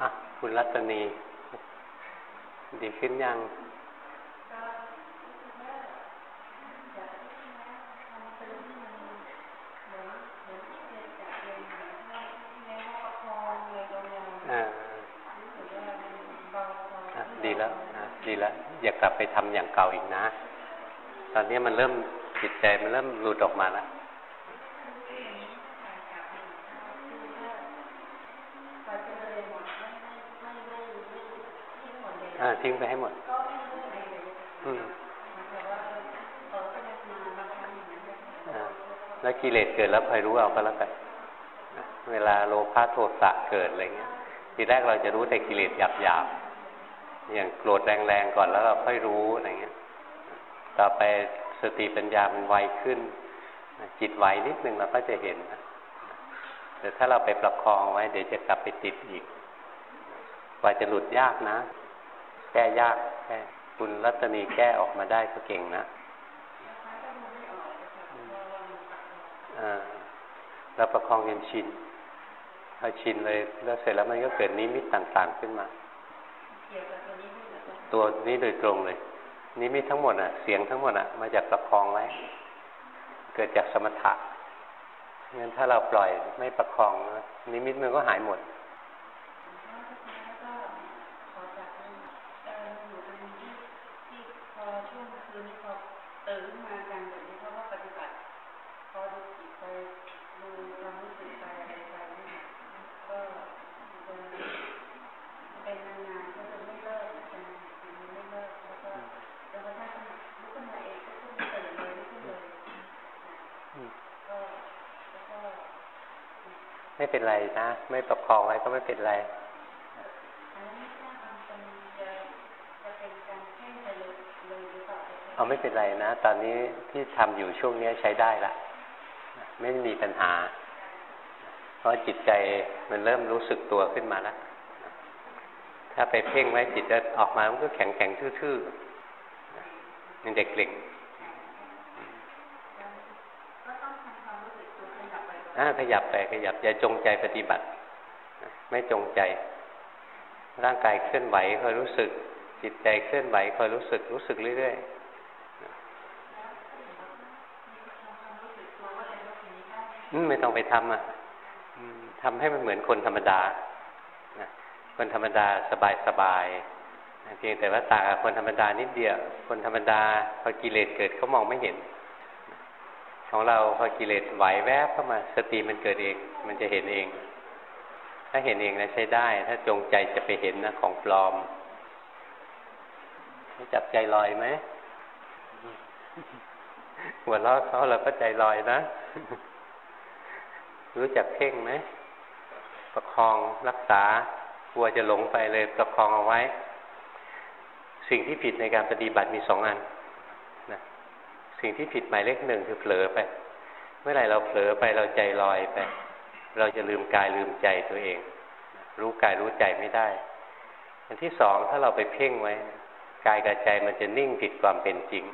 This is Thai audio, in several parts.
อะคุณรัตนี ดีขึ้นยังดีแล้วดีแล้ว อย่ากลับไปทำอย่างเก่าอีกนะ ตอนนี้มันเริ่มจิตใจมันเริ่มหลุดออกมาแล้ว ทิ้งไปให้หมดแล้วกิเลสเกิดแล้วคอยรู้เอาก็แล้วกันเวลาโลภะโทสะเกิดอะไรเงี้ย ทีแรกเราจะรู้แต่กิเลสหยาบๆ อย่างโกรธแรงๆก่อนแล้วเราค่อยรู้อะไรเงี้ย ต่อไปสติปัญญามันไวขึ้น จิตไวนิดนึงเราก็จะเห็นแต่ถ้าเราไปประคองไว้ เดี๋ยวจะกลับไปติดอีก กว่าจะหลุดยากนะ แก้ยากแก้คุณรัตนีแก้ออกมาได้ก็เก่งนะเราประคองยันชินพอชินเลยแล้วเสร็จแล้วมันก็เกิดนิมิตต่างๆขึ้นมา ตัวนี้โดยตรงเลย นิมิตทั้งหมดอะ เสียงทั้งหมดอะ มาจากประคองไว้ เกิดจากสมถะงั้นถ้าเราปล่อยไม่ประคองนิมิตมันก็หายหมด ไม่เป็นไรนะ ไม่ประคองไว้ก็ไม่เป็นไรเอาไม่เป็นไรนะ ตอนนี้ที่ทำอยู่ช่วงนี้ใช้ได้ละไม่มีปัญหา เพราะจิตใจมันเริ่มรู้สึกตัวขึ้นมาแล้วถ้าไปเพ่งไว้จิตจะออกมามันก็แข็งแข็งทื่อๆมันเด็กเล็ก ขยับไปขยับอย่าจงใจปฏิบัติ ไม่จงใจ ร่างกายเคลื่อนไหวคอยรู้สึก จิตใจเคลื่อนไหวคอยรู้สึกรู้สึกเรื่อยๆไม่ต้องไปทำอะทำให้มันเหมือนคนธรรมดาคนธรรมดาสบายสบายเพียงแต่ว่าต่างกับคนธรรมดานิดเดียว คนธรรมดาพอกิเลสเกิดเขามองไม่เห็น ของเราพอกิเลสไหวแวบเข้ามาสติมันเกิดเอง มันจะเห็นเอง ถ้าเห็นเองนะใช้ได้ ถ้าจงใจจะไปเห็นนะของปลอมจับใจลอยไหมหัวเราะเขาเราก็ใจลอยนะ รู้จักเพ่งไหมประคองรักษากลัวจะหลงไปเลยประคองเอาไว้ สิ่งที่ผิดในการปฏิบัติมีสองอัน สิ่งที่ผิดหมายเลขหนึ่งคือเผลอไป เมื่อไหร่เราเผลอไปเราใจลอยไป เราจะลืมกายลืมใจตัวเอง รู้กายรู้ใจไม่ได้ อันที่สองถ้าเราไปเพ่งไว้กายกับใจมันจะนิ่งผิดความเป็นจริง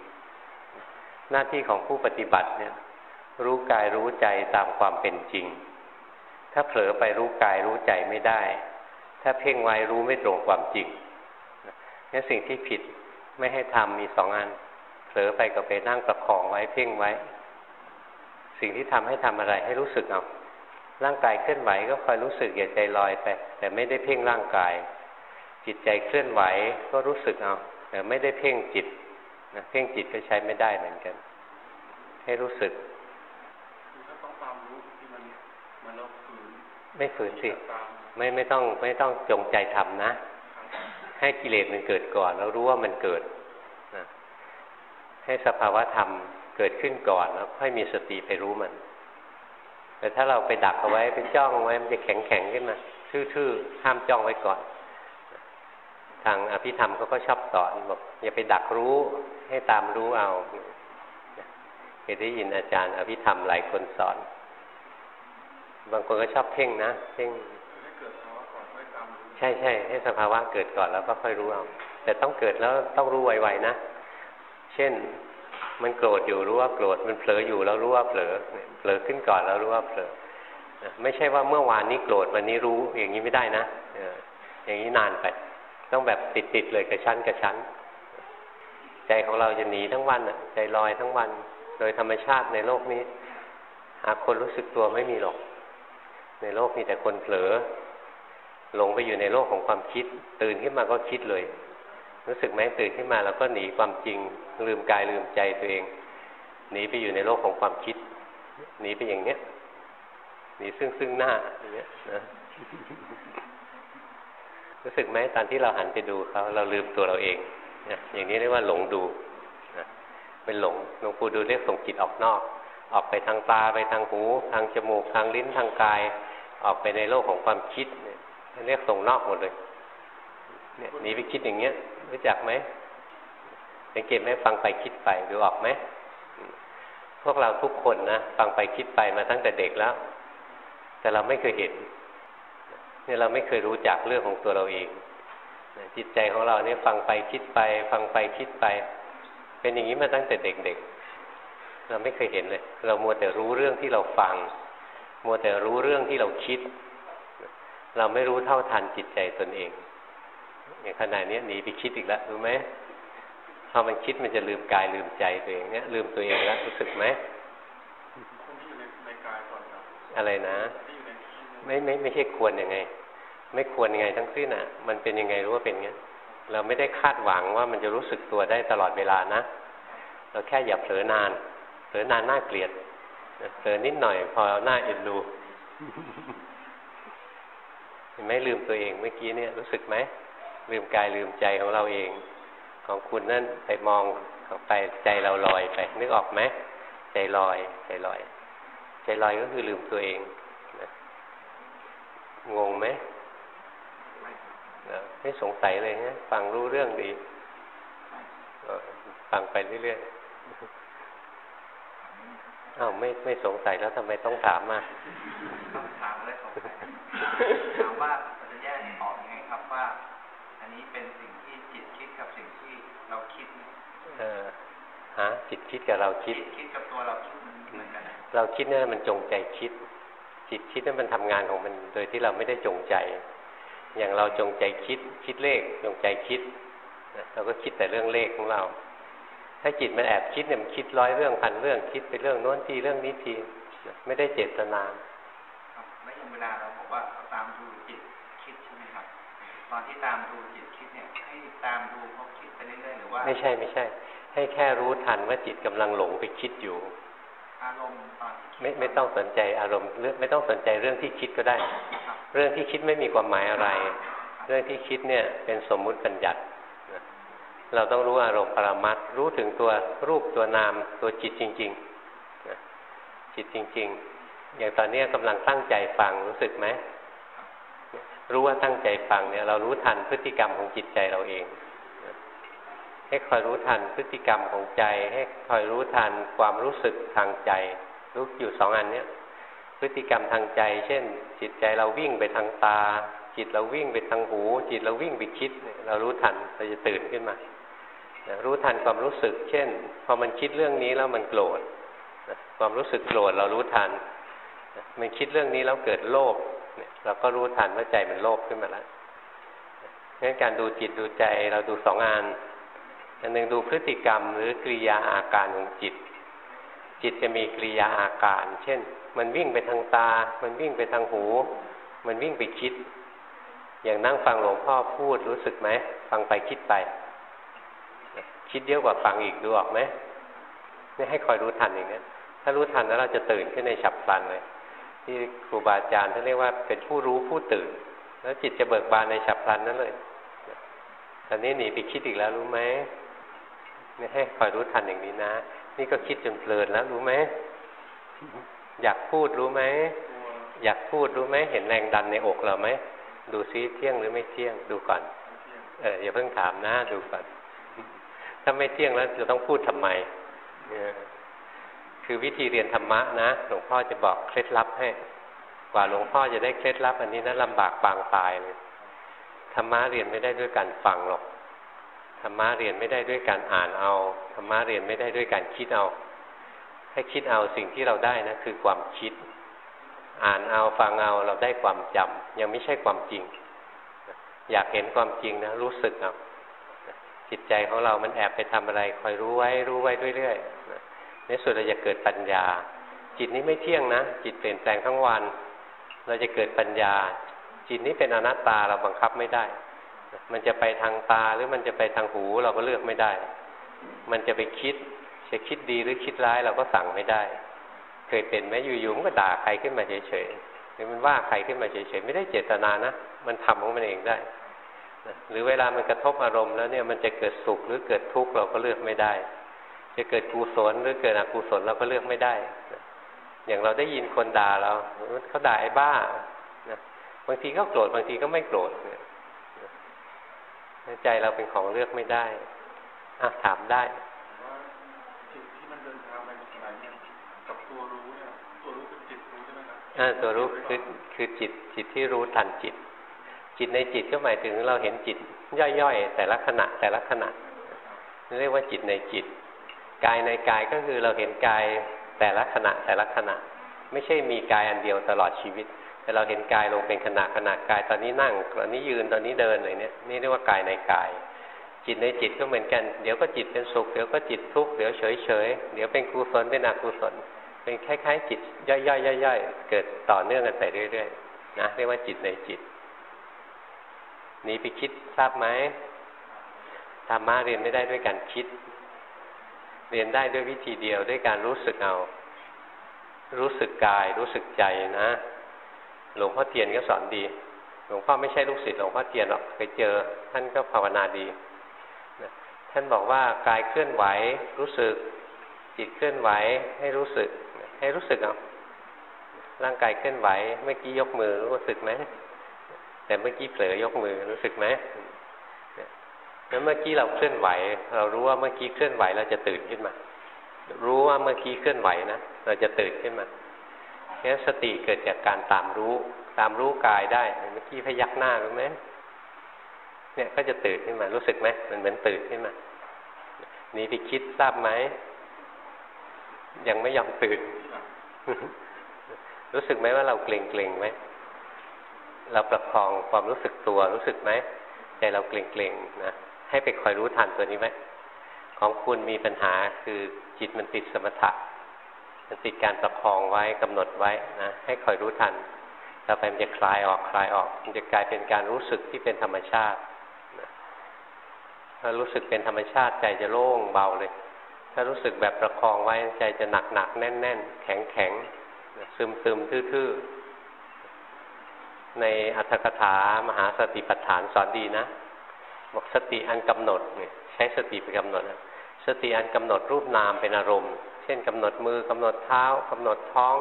หน้าที่ของผู้ปฏิบัติเนี่ย รู้กายรู้ใจตามความเป็นจริง ถ้าเผลอไปรู้กายรู้ใจไม่ได้ ถ้าเพ่งไว้รู้ไม่ตรงความจริงนี่สิ่งที่ผิดไม่ให้ทำมีสองอัน ลอไปก็ไปนั่งประคองไว้เพ่งไว้ สิ่งที่ทำให้ทำอะไรให้รู้สึกเอาร่างกายเคลื่อนไหวก็คอยรู้สึกอย่าใจลอยไป แต่ไม่ได้เพ่งร่างกาย จิตใจเคลื่อนไหวก็รู้สึกเอาแต่ไม่ได้เพ่งจิตนะเพ่งจิตก็ใช้ไม่ได้เหมือนกัน ให้รู้สึกไม่ฝืนสิไม่ไม่ต้องไม่ต้องจงใจทำนะ ให้กิเลสมันเกิดก่อน แล้วรู้ว่ามันเกิด ให้สภาวะธรรมเกิดขึ้นก่อนแล้วค่อยมีสติไปรู้มัน แต่ถ้าเราไปดักเอาไว้ไปจ้องไว้มันจะแข็งแข็งขึ้นมาทื่อๆห้ามจ้องไว้ก่อน ทางอภิธรรมเขาก็ชอบสอนบอกอย่าไปดักรู้ให้ตามรู้เอาเคยได้ยินอาจารย์ อภิธรรมหลายคนสอน บางคนก็ชอบเพ่งนะเพ่งใช่ใช่ให้สภาวะเกิดก่อนแล้วก็ค่อยรู้เอาแต่ต้องเกิดแล้วต้องรู้ไวๆนะ เช่น มันโกรธอยู่รู้ว่าโกรธมันเผลออยู่แล้วรู้ว่าเผลอเผลอขึ้นก่อนแล้วรู้ว่าเผลอไม่ใช่ว่าเมื่อวานนี้โกรธวันนี้รู้อย่างนี้ไม่ได้นะอย่างนี้นานไปต้องแบบติดติดเลยกระชั้นกระชั้น ใจของเราจะหนีทั้งวันอะ ใจลอยทั้งวัน โดยธรรมชาติในโลกนี้ หาคนรู้สึกตัวไม่มีหรอก ในโลกมีแต่คนเผลอหลงไปอยู่ในโลกของความคิด ตื่นขึ้นมาก็คิดเลย รู้สึกไหมตื่นขึ้นมาแล้วก็หนีความจริง ลืมกายลืมใจตัวเอง หนีไปอยู่ในโลกของความคิด หนีไปอย่างเนี้ยหนีซึ่งซึ่งหน้าอย่างเงี้ยนะรู้สึกไหมตอนที่เราหันไปดูเขาเราลืมตัวเราเองนะอย่างนี้เรียกว่าหลงดูนะเป็นหลงหลวงปู่ดูเรียกส่งจิตออกนอก ออกไปทางตาไปทางหู ทางจมูกทางลิ้นทางกาย ออกไปในโลกของความคิดเรียกส่งนอกหมดเลย เนี่ยหนีไปคิดอย่างเงี้ย รู้จักไหมสังเกตไหมฟังไปคิดไปดูออกไหมพวกเราทุกคนนะฟังไปคิดไปมาตั้งแต่เด็กแล้ว แต่เราไม่เคยเห็น เนี่ยเราไม่เคยรู้จักเรื่องของตัวเราเองจิตใจของเราเนี่ยฟังไปคิดไป ฟังไปคิดไป เป็นอย่างนี้มาตั้งแต่เด็กๆ เราไม่เคยเห็นเลย เรามัวแต่รู้เรื่องที่เราฟัง มัวแต่รู้เรื่องที่เราคิด เราไม่รู้เท่าทันจิตใจตนเอง อย่างขณะนี้หนีไปคิดอีกแล้วรู้ไหมพอมันคิดมันจะลืมกายลืมใจตัวเองเนี่ยลืมตัวเองแล้วรู้สึกไหมอะไรนะ ไม่ไม่ไม่ใช่ควรยังไง ไม่ควรยังไงทั้งสิ้นอะ มันเป็นยังไงรู้ว่าเป็นงั้นเราไม่ได้คาดหวังว่ามันจะรู้สึกตัวได้ตลอดเวลานะ เราแค่อย่าเผลอนานเผลอนานน่าเกลียดเผลอนิดหน่อยพอหน้าเอ็นดูเห็นไหมลืมตัวเองเมื่อกี้เนี่ยรู้สึกไหม ลืมกายลืมใจของเราเอง ของคุณนั่นไปมองออกไปใจเราลอยไป นึกออกไหมใจลอย ใจลอย ใจลอยก็คือลืมตัวเองงงไหมไม่สงสัยเลยนะฟังรู้เรื่องดีฟังไปเรื่อยๆอ้าวไม่ไม่สงสัยแล้วทำไมต้องถามมาถามเลยถามว่าจะแยกออกยังไงครับว่า อันนี้เป็นสิ่งที่จิตคิดกับสิ่งที่เราคิดเออ ฮะจิตคิดกับเราคิดคิดกับตัวเราคิดเหมือนกันเราคิดเนี่ยมันจงใจคิด จิตคิดนั้นมันทำงานของมัน โดยที่เราไม่ได้จงใจ อย่างเราจงใจคิด คิดเลขจงใจคิดเราก็คิดแต่เรื่องเลขของเรา ถ้าจิตมันแอบคิดเนี่ยมันคิดร้อยเรื่องพันเรื่องคิดไปเรื่องโน้นทีเรื่องนี้ทีไม่ได้เจตนาครับแล้วอย่างเวลาเราบอกว่าตามดูจิตคิดใช่ไหมครับ ตอนที่ตามดูจิตคิดเนี่ยให้ตามดูเขาคิดไปเรื่อยๆหรือว่า ไม่ใช่ไม่ใช่ ให้แค่รู้ทันว่าจิตกำลังหลงไปคิดอยู่อารมณ์ตอนไม่ไม่ต้องสนใจอารมณ์เรื่องไม่ต้องสนใจเรื่องที่คิดก็ได้ เรื่องที่คิดไม่มีความหมายอะไร เรื่องที่คิดเนี่ยเป็นสมมุติบัญญัติเราต้องรู้อารมณ์ปรามัดรู้ถึงตัวรูปตัวนามตัวจิตจริงๆจิตจริง ๆ อย่างตอนนี้กำลังตั้งใจฟังรู้สึกไหมรู้ว่าตั้งใจฟังเนี่ยเรารู้ทันพฤติกรรมของจิตใจเราเอง ให้คอยรู้ทันพฤติกรรมของใจ ให้คอยรู้ทันความรู้สึกทางใจ รู้อยู่สองอันเนี้ยพฤติกรรมทางใจ เช่น จิตใจเราวิ่งไปทางตา จิตเราวิ่งไปทางหู จิตเราวิ่งไปคิด เรารู้ทันเราจะตื่นขึ้นมารู้ทันความรู้สึก เช่น พอมันคิดเรื่องนี้แล้วมันโกรธความรู้สึกโกรธเรารู้ทัน มันคิดเรื่องนี้แล้วเกิดโลภเราก็รู้ทันว่าใจมันโลภขึ้นมาแล้วงั้นการดูจิตดูใจเราดูสองอัน อันหนึ่งดูพฤติกรรมหรือกริยาอาการของจิต จิตจะมีกริยาอาการ เช่น มันวิ่งไปทางตา มันวิ่งไปทางหู มันวิ่งไปคิด อย่างนั่งฟังหลวงพ่อพูดรู้สึกไหม ฟังไปคิดไป คิดเยอะกว่าฟังอีกดูออกไหมนี่ให้คอยรู้ทันอย่างนี้ถ้ารู้ทันแล้วเราจะตื่นขึ้นในฉับพลันเลย ที่ครูบาอาจารย์ท่านเรียกว่าเป็นผู้รู้ผู้ตื่น แล้วจิตจะเบิกบานในฉับพลันนั่นเลยตอนนี้หนีไปคิดอีกแล้วรู้ไหม นี่ให้คอยรู้ทันอย่างนี้นะ นี่ก็คิดจนเพลินแล้วรู้ไหม อยากพูดรู้ไหม อยากพูดรู้ไหม เห็นแรงดันในอกเราไหม ดูซิเที่ยงหรือไม่เที่ยง ดูก่อน เอออย่าเพิ่งถามนะ ดูก่อน ถ้าไม่เที่ยงแล้วจะต้องพูดทำไมคือวิธีเรียนธรรมะนะหลวงพ่อจะบอกเคล็ดลับให้ กว่าหลวงพ่อจะได้เคล็ดลับ อันนี้นะลำบากปางตายเลยธรรมะเรียนไม่ได้ด้วยการฟังหรอก ธรรมะเรียนไม่ได้ด้วยการอ่านเอาธรรมะเรียนไม่ได้ด้วยการคิดเอาให้คิดเอาสิ่งที่เราได้นะคือความคิด อ่านเอาฟังเอาเราได้ความจำยังไม่ใช่ความจริง อยากเห็นความจริงนะรู้สึกเอาจิตใจของเรามันแอบไปทำอะไร คอยรู้ไว้รู้ไว้เรื่อยๆในสุดเราจะเกิดปัญญา จิตนี้ไม่เที่ยงนะ จิตเปลี่ยนแปลงทั้งวัน เราจะเกิดปัญญา จิตนี้เป็นอนัตตาเราบังคับไม่ได้ มันจะไปทางตาหรือมันจะไปทางหูเราก็เลือกไม่ได้ มันจะไปคิด จะคิดดีหรือคิดร้ายเราก็สั่งไม่ได้ เคยเป็นไหมอยู่ๆมันก็ด่าใครขึ้นมาเฉยๆหรือมันว่าใครขึ้นมาเฉยๆไม่ได้เจตนานะมันทำของมันเองได้หรือเวลามันกระทบอารมณ์แล้วเนี่ยมันจะเกิดสุขหรือเกิดทุกข์เราก็เลือกไม่ได้ จะเกิดกุศลหรือเกิดอกุศลเราก็เลือกไม่ได้ อย่างเราได้ยินคนด่าเราเขาด่าไอ้บ้านะบางทีก็โกรธบางทีก็ไม่โกรธเนี่ย ใจเราเป็นของเลือกไม่ได้อะถามได้จิตที่มันเดินทางไปขนาดนี้กับตัวรู้เนี่ยตัวรู้เป็นจิตรู้ใช่ไหมครับอ่าตัวรู้คือคือจิตจิตที่รู้ทันจิต จิตในจิตก็หมายถึงเราเห็นจิต ย่อยๆ แต่ละขณะแต่ละขณะเรียกว่าจิตในจิต กายในกายก็คือเราเห็นกายแต่ละขณะแต่ละขณะ ไม่ใช่มีกายอันเดียวตลอดชีวิต แต่เราเห็นกายลงเป็นขณะขณะกาย ตอนนี้นั่ง ตอนนี้ยืนตอนนี้เดินอะไรเนี่ยนี่เรียกว่ากายในกาย จิตในจิตก็เหมือนกัน เดี๋ยวก็จิตเป็นสุขเดี๋ยวก็จิตทุกข์เดี๋ยวเฉยเฉยเดี๋ยวเป็นกุศลเป็นอกุศลเป็นคล้ายๆ จิตย่อยๆๆเกิดต่อเนื่องกันไปเรื่อยๆนะเรียกว่าจิตในจิตนีไปคิดทราบไหมธรรมะเรียนไม่ได้ด้วยการคิด เรียนได้ด้วยวิธีเดียวด้วยการรู้สึกเอา รู้สึกกายรู้สึกใจนะ หลวงพ่อเทียนก็สอนดี หลวงพ่อไม่ใช่ลูกศิษย์หลวงพ่อเทียนหรอกไปเจอ ท่านก็ภาวนาดีท่านบอกว่ากายเคลื่อนไหวรู้สึก จิตเคลื่อนไหวให้รู้สึก ให้รู้สึกเอาร่างกายเคลื่อนไหวเมื่อกี้ยกมือรู้สึกไหมแต่เมื่อกี้เผลอยกมือรู้สึกไหมแล้วเมื่อกี้เราเคลื่อนไหว เรารู้ว่าเมื่อกี้เคลื่อนไหวเราจะตื่นขึ้นมา รู้ว่าเมื่อกี้เคลื่อนไหวนะเราจะตื่นขึ้นมา แค่สติเกิดจากการตามรู้ ตามรู้กายได้เมื่อกี้พยักหน้ารู้ไหมเนี่ยก็จะตื่นขึ้นมารู้สึกไหมมันเหมือนตื่นขึ้นมานี่ไปคิดทราบไหมยังไม่ยอมตื่น รู้สึกไหมว่าเราเกรงเกรงไหมเราประคองความรู้สึกตัวรู้สึกไหมใจเราเกร็งๆนะให้ไปคอยรู้ทันตัวนี้ไหมของคุณมีปัญหาคือจิตมันติดสมถะ มันติดการประคองไว้กำหนดไว้นะให้คอยรู้ทันต่อไปมันจะคลายออกคลายออก มันจะกลายเป็นการรู้สึกที่เป็นธรรมชาติถ้ารู้สึกเป็นธรรมชาติใจจะโล่งเบาเลย ถ้ารู้สึกแบบประคองไว้ใจจะหนักหนักแน่นแน่นแข็งแข็งซึมซึมทื่อๆ ในอัตถกถามหาสติปัฏฐานสอนดีนะ บอกสติอันกำหนดเนี่ยใช้สติไปกำหนด สติอันกำหนดรูปนามเป็นอารมณ์ เช่นกำหนดมือกำหนดเท้ากำหนดท้อง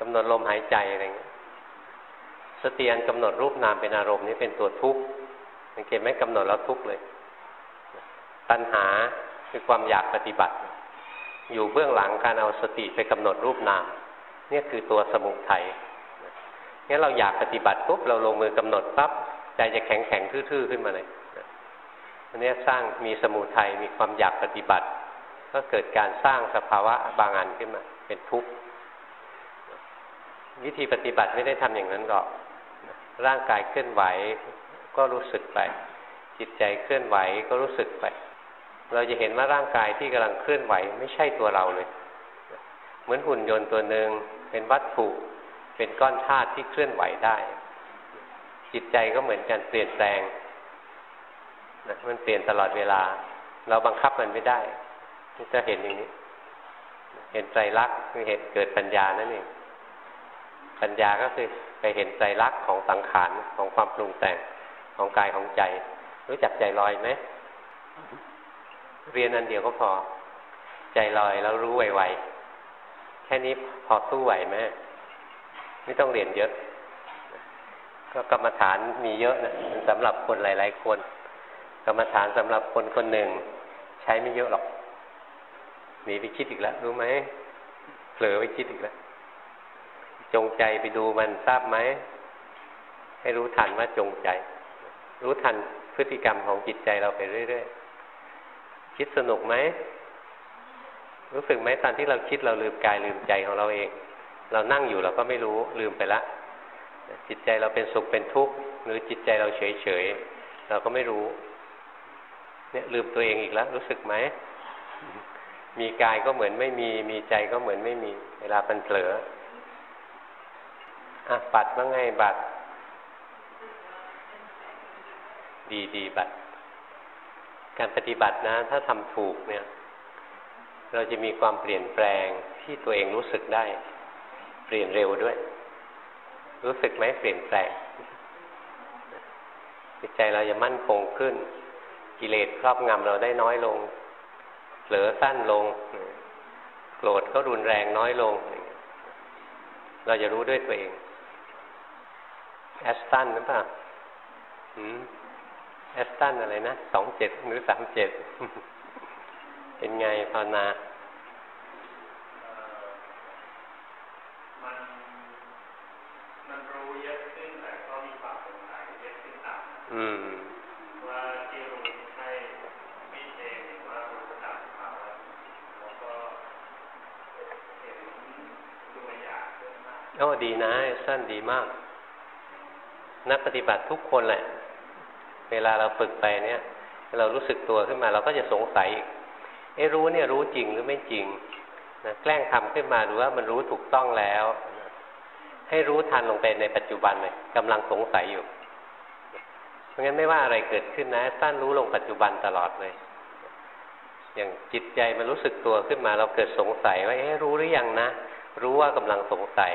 กำหนดลมหายใจอะไรเงี้ยสติอันกำหนดรูปนามเป็นอารมณ์นี้เป็นตัวทุกข์สังเกตไหมกำหนดแล้วทุกข์เลย ตัณหาคือความอยากปฏิบัติ อยู่เบื้องหลังการเอาสติไปกำหนดรูปนามเนี่ยคือตัวสมุทัยงั้นเราอยากปฏิบัติปุ๊บเราลงมือกำหนดปั๊บใจจะแข็งแข็งทื่อๆขึ้นมาเลยอันนี้สร้างมีสมุทัยมีความอยากปฏิบัติ ก็เกิดการสร้างสภาวะบางอันขึ้นมา เป็นทุกข์วิธีปฏิบัติไม่ได้ทำอย่างนั้นหรอกร่างกายเคลื่อนไหวก็รู้สึกไป จิตใจเคลื่อนไหวก็รู้สึกไป เราจะเห็นว่าร่างกายที่กำลังเคลื่อนไหวไม่ใช่ตัวเราเลย เหมือนหุ่นยนต์ตัวหนึ่งเป็นวัตถุเป็นก้อนธาตุที่เคลื่อนไหวได้ จิตใจก็เหมือนกันเปลี่ยนแปลงนะมันเปลี่ยนตลอดเวลา เราบังคับมันไม่ได้ จะเห็นอย่างนี้ เห็นใจรักคือเห็นเกิดปัญญานั่นเองปัญญาก็คือไปเห็นใจรักของสังขารของความปรุงแต่งของกายของใจ รู้จักใจลอยไหมเรียนอันเดียวก็พอ ใจลอยแล้วรู้ไวๆแค่นี้พอสู้ไหวไหมไม่ต้องเรียนเยอะ ก็กรรมฐานมีเยอะนะสำหรับคนหลาย ๆ คน กรรมฐานสำหรับคนคนหนึ่ง ใช้ไม่เยอะหรอก หนีไปคิดอีกแล้วรู้ไหมเผลอไปคิดอีกแล้วจงใจไปดูมันทราบไหมให้รู้ทันว่าจงใจ รู้ทันพฤติกรรมของจิตใจเราไปเรื่อยๆคิดสนุกไหมรู้สึกไหมตอนที่เราคิดเราลืมกายลืมใจของเราเอง เรานั่งอยู่เราก็ไม่รู้ลืมไปละจิตใจเราเป็นสุขเป็นทุกข์หรือจิตใจเราเฉยเฉยเราก็ไม่รู้ เนี่ยลืมตัวเองอีกแล้ว รู้สึกไหม มีกายก็เหมือนไม่มี มีใจก็เหมือนไม่มี เวลาเป็นเผลออะปัดว่าไงบัดดีดีบัดการปฏิบัตินะ ถ้าทำถูกเนี่ย เราจะมีความเปลี่ยนแปลงที่ตัวเองรู้สึกได้ เปลี่ยนเร็วด้วย รู้สึกไหมเปลี่ยนแปลงจิตใจเราจะมั่นคงขึ้น กิเลสครอบงำเราได้น้อยลง ลอสั้นลงโกรธก็รุนแรงน้อยลง เราจะรู้ด้วยตัวเอง แอสตันหรือเปล่าแอสตันอะไรนะสองเจ็ดหรือสามเจ็ดเป็นไงภาวนาอืมว่าที่รู้ใช่ไม่เองหรือว่ารู้ตามภาวะแล้วก็เห็นตัวอย่างเยอะมาก โอ้ดีนะ สั้นดีมาก นักปฏิบัติทุกคนแหละ เวลาเราฝึกไปเนี่ย เรารู้สึกตัวขึ้นมา เราก็จะสงสัยเอ้รู้เนี่ยรู้จริงหรือไม่จริงนะแกล้งทำขึ้นมาดูว่ามันรู้ถูกต้องแล้ว ให้รู้ทันลงไปในปัจจุบันเลยกำลังสงสัยอยู่เพราะงั้นไม่ว่าอะไรเกิดขึ้นนะท่านรู้ลงปัจจุบันตลอดเลย อย่างจิตใจมันรู้สึกตัวขึ้นมา เราเกิดสงสัยว่าเอ๊ะรู้หรือยังนะ รู้ว่ากำลังสงสัย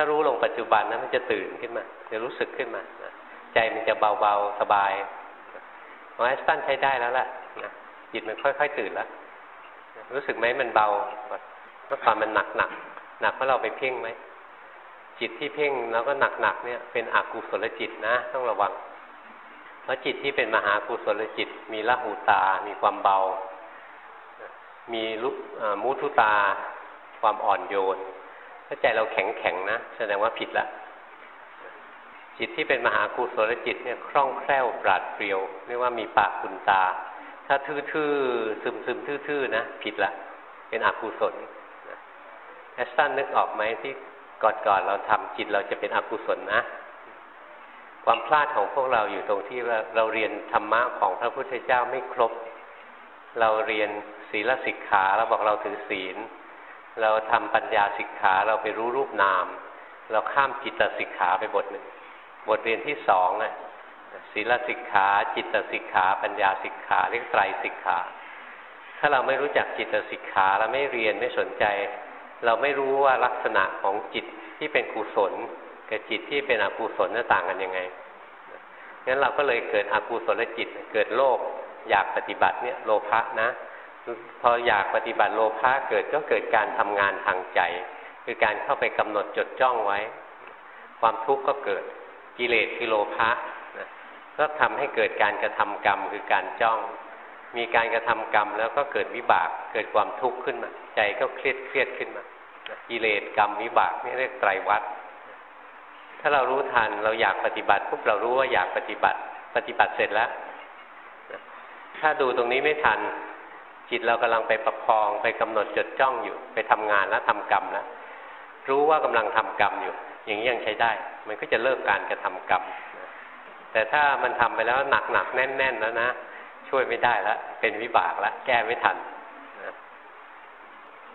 ถ้ารู้ลงปัจจุบันนะมันจะตื่นขึ้นมาจะรู้สึกขึ้นมาใจมันจะเบาๆสบายเพราะสั้นใช้ได้แล้วล่ะจิตมันค่อยๆตื่นแล้วรู้สึกไหมมันเบาเมื่อก่อนมันหนักหนักหนักเพราะเราไปเพ่งไหมจิตที่เพ่งแล้วก็หนักหนักเนี่ยเป็นอกุศลจิตนะ ต้องระวัง เพราะจิตที่เป็นมหากุศลจิต มีละหูตา มีความเบา มีลุมุทุตา ความอ่อนโยน ถ้าใจเราแข็งแข็งนะแสดงว่าผิดละ จิตที่เป็นมหากุศลจิตเนี่ยคล่องแคล่วปราดเปรียวเรียกว่ามีปากคุณตา ถ้าทื่อๆซึมๆทื่อๆนะผิดละ เป็นอกุศลแอสตันนึกออกไหมที่ก่อนๆเราทำจิตเราจะเป็นอกุศลนะ ความพลาดของพวกเราอยู่ตรงที่ว่าเราเรียนธรรมะของพระพุทธเจ้าไม่ครบ เราเรียนศีลสิกขาเราบอกเราถือศีล เราทำปัญญาสิกขาเราไปรู้รูปนาม เราข้ามจิตสิกขาไปบทหนึ่งบทเรียนที่สองอะศีลสิกขา จิตสิกขา ปัญญาสิกขาเรียกไตรสิกขา ถ้าเราไม่รู้จักจิตสิกขาเราไม่เรียนไม่สนใจ เราไม่รู้ว่าลักษณะของจิตที่เป็นกุศลกับจิตที่เป็นอกุศลจะต่างกันยังไงงั้นเราก็เลยเกิดอกุศลจิต เกิดโลภอยากปฏิบัติเนี่ยโลภะนะ พออยากปฏิบัติโลภะเกิดก็เกิดการทำงานทางใจ คือการเข้าไปกำหนดจดจ้องไว้ ความทุกข์ก็เกิดกิเลสคือโลภะก็ทำให้เกิดการกระทำกรรมคือการจ้อง มีการกระทำกรรมแล้วก็เกิดวิบากเกิดความทุกข์ขึ้นมา ใจก็เครียดเครียดขึ้นมากิเลสกรรมวิบากนี่เรียกไตรวัฏถ้าเรารู้ทันเราอยากปฏิบัติปุ๊บเรารู้ว่าอยากปฏิบัติ ปฏิบัติเสร็จแล้ว ถ้าดูตรงนี้ไม่ทัน จิตเรากำลังไปประคองไปกำหนดจดจ้องอยู่ ไปทำงานแล้วทำกรรมแล้วรู้ว่ากำลังทำกรรมอยู่ อย่างนี้ยังใช้ได้ มันก็จะเลิกการกระทำกรรมแต่ถ้ามันทำไปแล้วหนักหนักแน่นแน่นแล้วนะช่วยไม่ได้แล้วเป็นวิบากแล้วแก้ไม่ทัน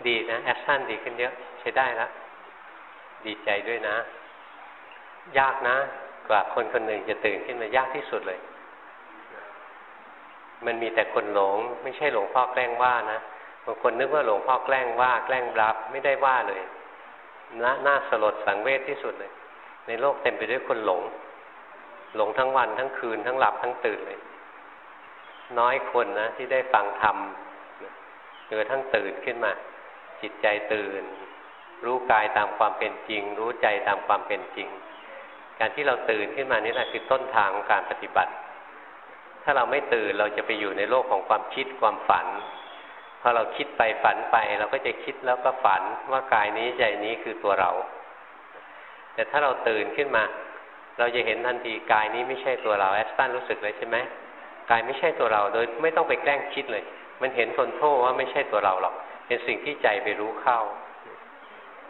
ดีนะแอคชั่นดีขึ้นเยอะใช้ได้แล้วดีใจด้วยนะ ยากนะ กว่าคนคนหนึ่งจะตื่นขึ้นมายากที่สุดเลย มันมีแต่คนหลง ไม่ใช่หลวงพ่อแกล้งว่านะบางคนนึกว่าหลวงพ่อแกล้งว่า แกล้งรับไม่ได้ว่าเลยน่าน่าสลดสังเวชที่สุดเลย ในโลกเต็มไปด้วยคนหลง หลงทั้งวันทั้งคืนทั้งหลับทั้งตื่นเลย น้อยคนนะที่ได้ฟังธรรมจนกระทั่งตื่นขึ้นมา จิตใจตื่น รู้กายตามความเป็นจริง รู้ใจตามความเป็นจริง การที่เราตื่นขึ้นมานี่แหละคือต้นทางของการปฏิบัติ ถ้าเราไม่ตื่นเราจะไปอยู่ในโลกของความคิดความฝันพอเราคิดไปฝันไป เราก็จะคิดแล้วก็ฝันว่ากายนี้ใจนี้คือตัวเรา แต่ถ้าเราตื่นขึ้นมา เราจะเห็นทันทีกายนี้ไม่ใช่ตัวเราแอสตันรู้สึกเลยใช่ไหมกายไม่ใช่ตัวเราโดยไม่ต้องไปแกล้งคิดเลย มันเห็นทนโทษว่าไม่ใช่ตัวเราหรอกเป็นสิ่งที่ใจไปรู้เข้า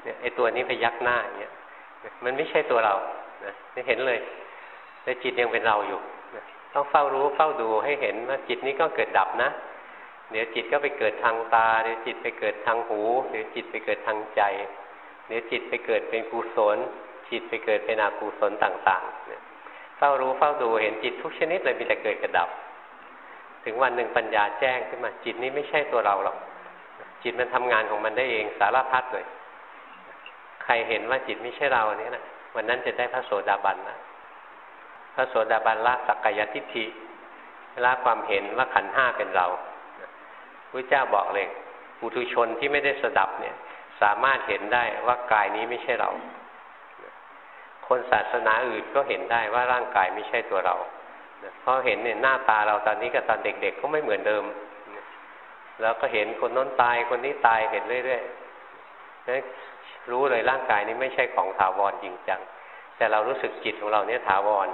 เนี่ยไอตัวนี้ไปยักหน้าอย่างเงี้ยมันไม่ใช่ตัวเรานะเห็นเลยแต่จิตยังเป็นเราอยู่ ต้องเฝ้ารู้เฝ้าดูให้เห็นว่าจิตนี้ก็เกิดดับนะ เดี๋ยวจิตก็ไปเกิดทางตา เดี๋ยวจิตไปเกิดทางหู เดี๋ยวจิตไปเกิดทางใจ เดี๋ยวจิตไปเกิดเป็นกุศล จิตไปเกิดเป็นอกุศลต่างๆเนี่ยเฝ้ารู้เฝ้าดูเห็นจิตทุกชนิดเลยมีแต่เกิดกระดับ ถึงวันหนึ่งปัญญาแจ้งขึ้นมา จิตนี้ไม่ใช่ตัวเราหรอก จิตมันทำงานของมันได้เองสารพัดเลย ใครเห็นว่าจิตไม่ใช่เราเนี่ยนะวันนั้นจะได้พระโสดาบันนะ พระโสดาบันละสักกายทิฏฐิละความเห็นว่าขันห้าเป็นเราพระเจ้าบอกเลยปุถุชนที่ไม่ได้สดับเนี่ย สามารถเห็นได้ว่ากายนี้ไม่ใช่เรา คนศาสนาอื่นก็เห็นได้ว่าร่างกายไม่ใช่ตัวเราเพราะเห็นเนี่ยหน้าตาเราตอนนี้กับตอนเด็ก ๆ ก็ไม่เหมือนเดิม แล้วก็เห็นคนน้นตายคนนี้ตายเห็นเรื่อยๆรู้เลยร่างกายนี้ไม่ใช่ของถาวรจริงจัง แต่เรารู้สึกจิตของเราเนี่ยถาวร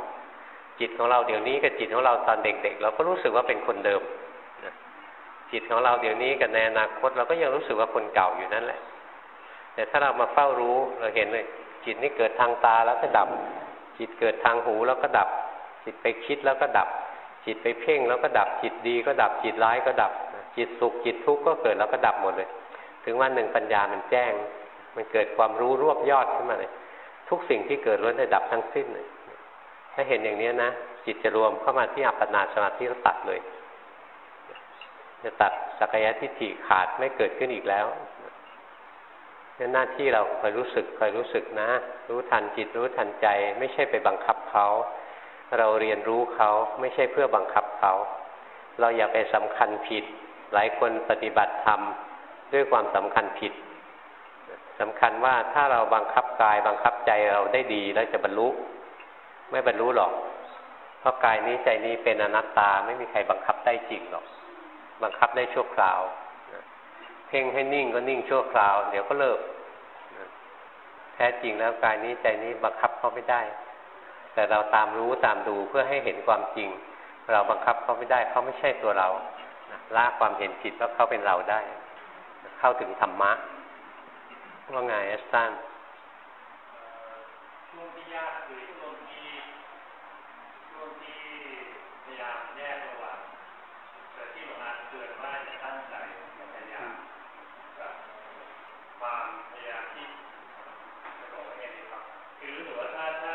จิตของเราเดี๋ยวนี้กับจิตของเราตอนเด็ก ๆ เราก็รู้สึกว่าเป็นคนเดิมจิตของเราเดี๋ยวนี้กับในอนาคตเราก็ยังรู้สึกว่าคนเก่าอยู่นั่นแหละ แต่ถ้าเรามาเฝ้ารู้เราเห็นเลยจิตนี้เกิดทางตาแล้วก็ดับ จิตเกิดทางหูแล้วก็ดับ จิตไปคิดแล้วก็ดับ จิตไปเพ่งแล้วก็ดับ จิตดีก็ดับ จิตร้ายก็ดับ จิตสุขจิตทุกข์ก็เกิดแล้วก็ดับหมดเลย ถึงวันหนึ่งปัญญามันแจ้ง มันเกิดความรู้รวบยอดขึ้นมาเลย ทุกสิ่งที่เกิดล้วนได้ดับทั้งสิ้นเลย ถ้าเห็นอย่างนี้นะจิตจะรวมเข้ามาที่อัปปนาสมาธิแล้วตัดเลย จะตัดสักยะทิฏฐิขาดไม่เกิดขึ้นอีกแล้วนั่นหน้าที่เราคอยรู้สึกคอยรู้สึกนะ รู้ทันจิตรู้ทันใจ ไม่ใช่ไปบังคับเขา เราเรียนรู้เขาไม่ใช่เพื่อบังคับเขา เราอย่าไปสำคัญผิด หลายคนปฏิบัติธรรมด้วยความสำคัญผิดสำคัญว่าถ้าเราบังคับกายบังคับใจเราได้ดีแล้วจะบรรลุ ไม่บรรลุหรอก เพราะกายนี้ใจนี้เป็นอนัตตาไม่มีใครบังคับได้จริงหรอก บังคับได้ชั่วคราวเพ่งให้นิ่งก็นิ่งชั่วคราว เดี๋ยวก็เลิกแท้จริงแล้วกายนี้ใจนี้บังคับเขาไม่ได้ แต่เราตามรู้ตามดูเพื่อให้เห็นความจริง เราบังคับเขาไม่ได้เขาไม่ใช่ตัวเราละความเห็นผิดว่าเขาเป็นเราได้ เข้าถึงธรรมะว่าไงเอสตันช่วงที่ยากคือช่วงที่ช่วงที่พยายามแยกระหว่างแต่ที่ประมาณเตือนว่าจะตั้งใจพยายามกับความพยายามที่จะบอกว่าไงดีครับคือรู้สึกว่าถ้าถ้า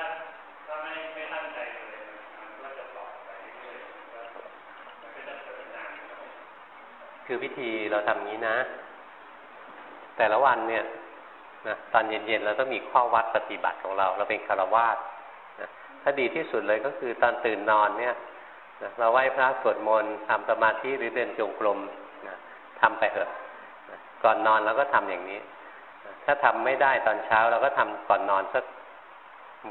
ถ้าไม่ไม่ตั้งใจเลยมันก็จะปล่อยไปเรื่อยๆก็มันก็จะเกิดนาน คือวิธีเราทำนี้นะ แต่ละวันเนี่ยนะตอนเย็นๆเราต้องมีข้อวัดปฏิบัติของเรา เราเป็นคารวาสนะถ้าดีที่สุดเลยก็คือตอนตื่นนอนเนี่ยนะเราไหว้พระสวดมนต์ทำสมาธิหรือเดินจงกรมนะทำไปเถอะนะก่อนนอนเราก็ทำอย่างนี้นะถ้าทำไม่ได้ตอนเช้าเราก็ทำก่อนนอนสัก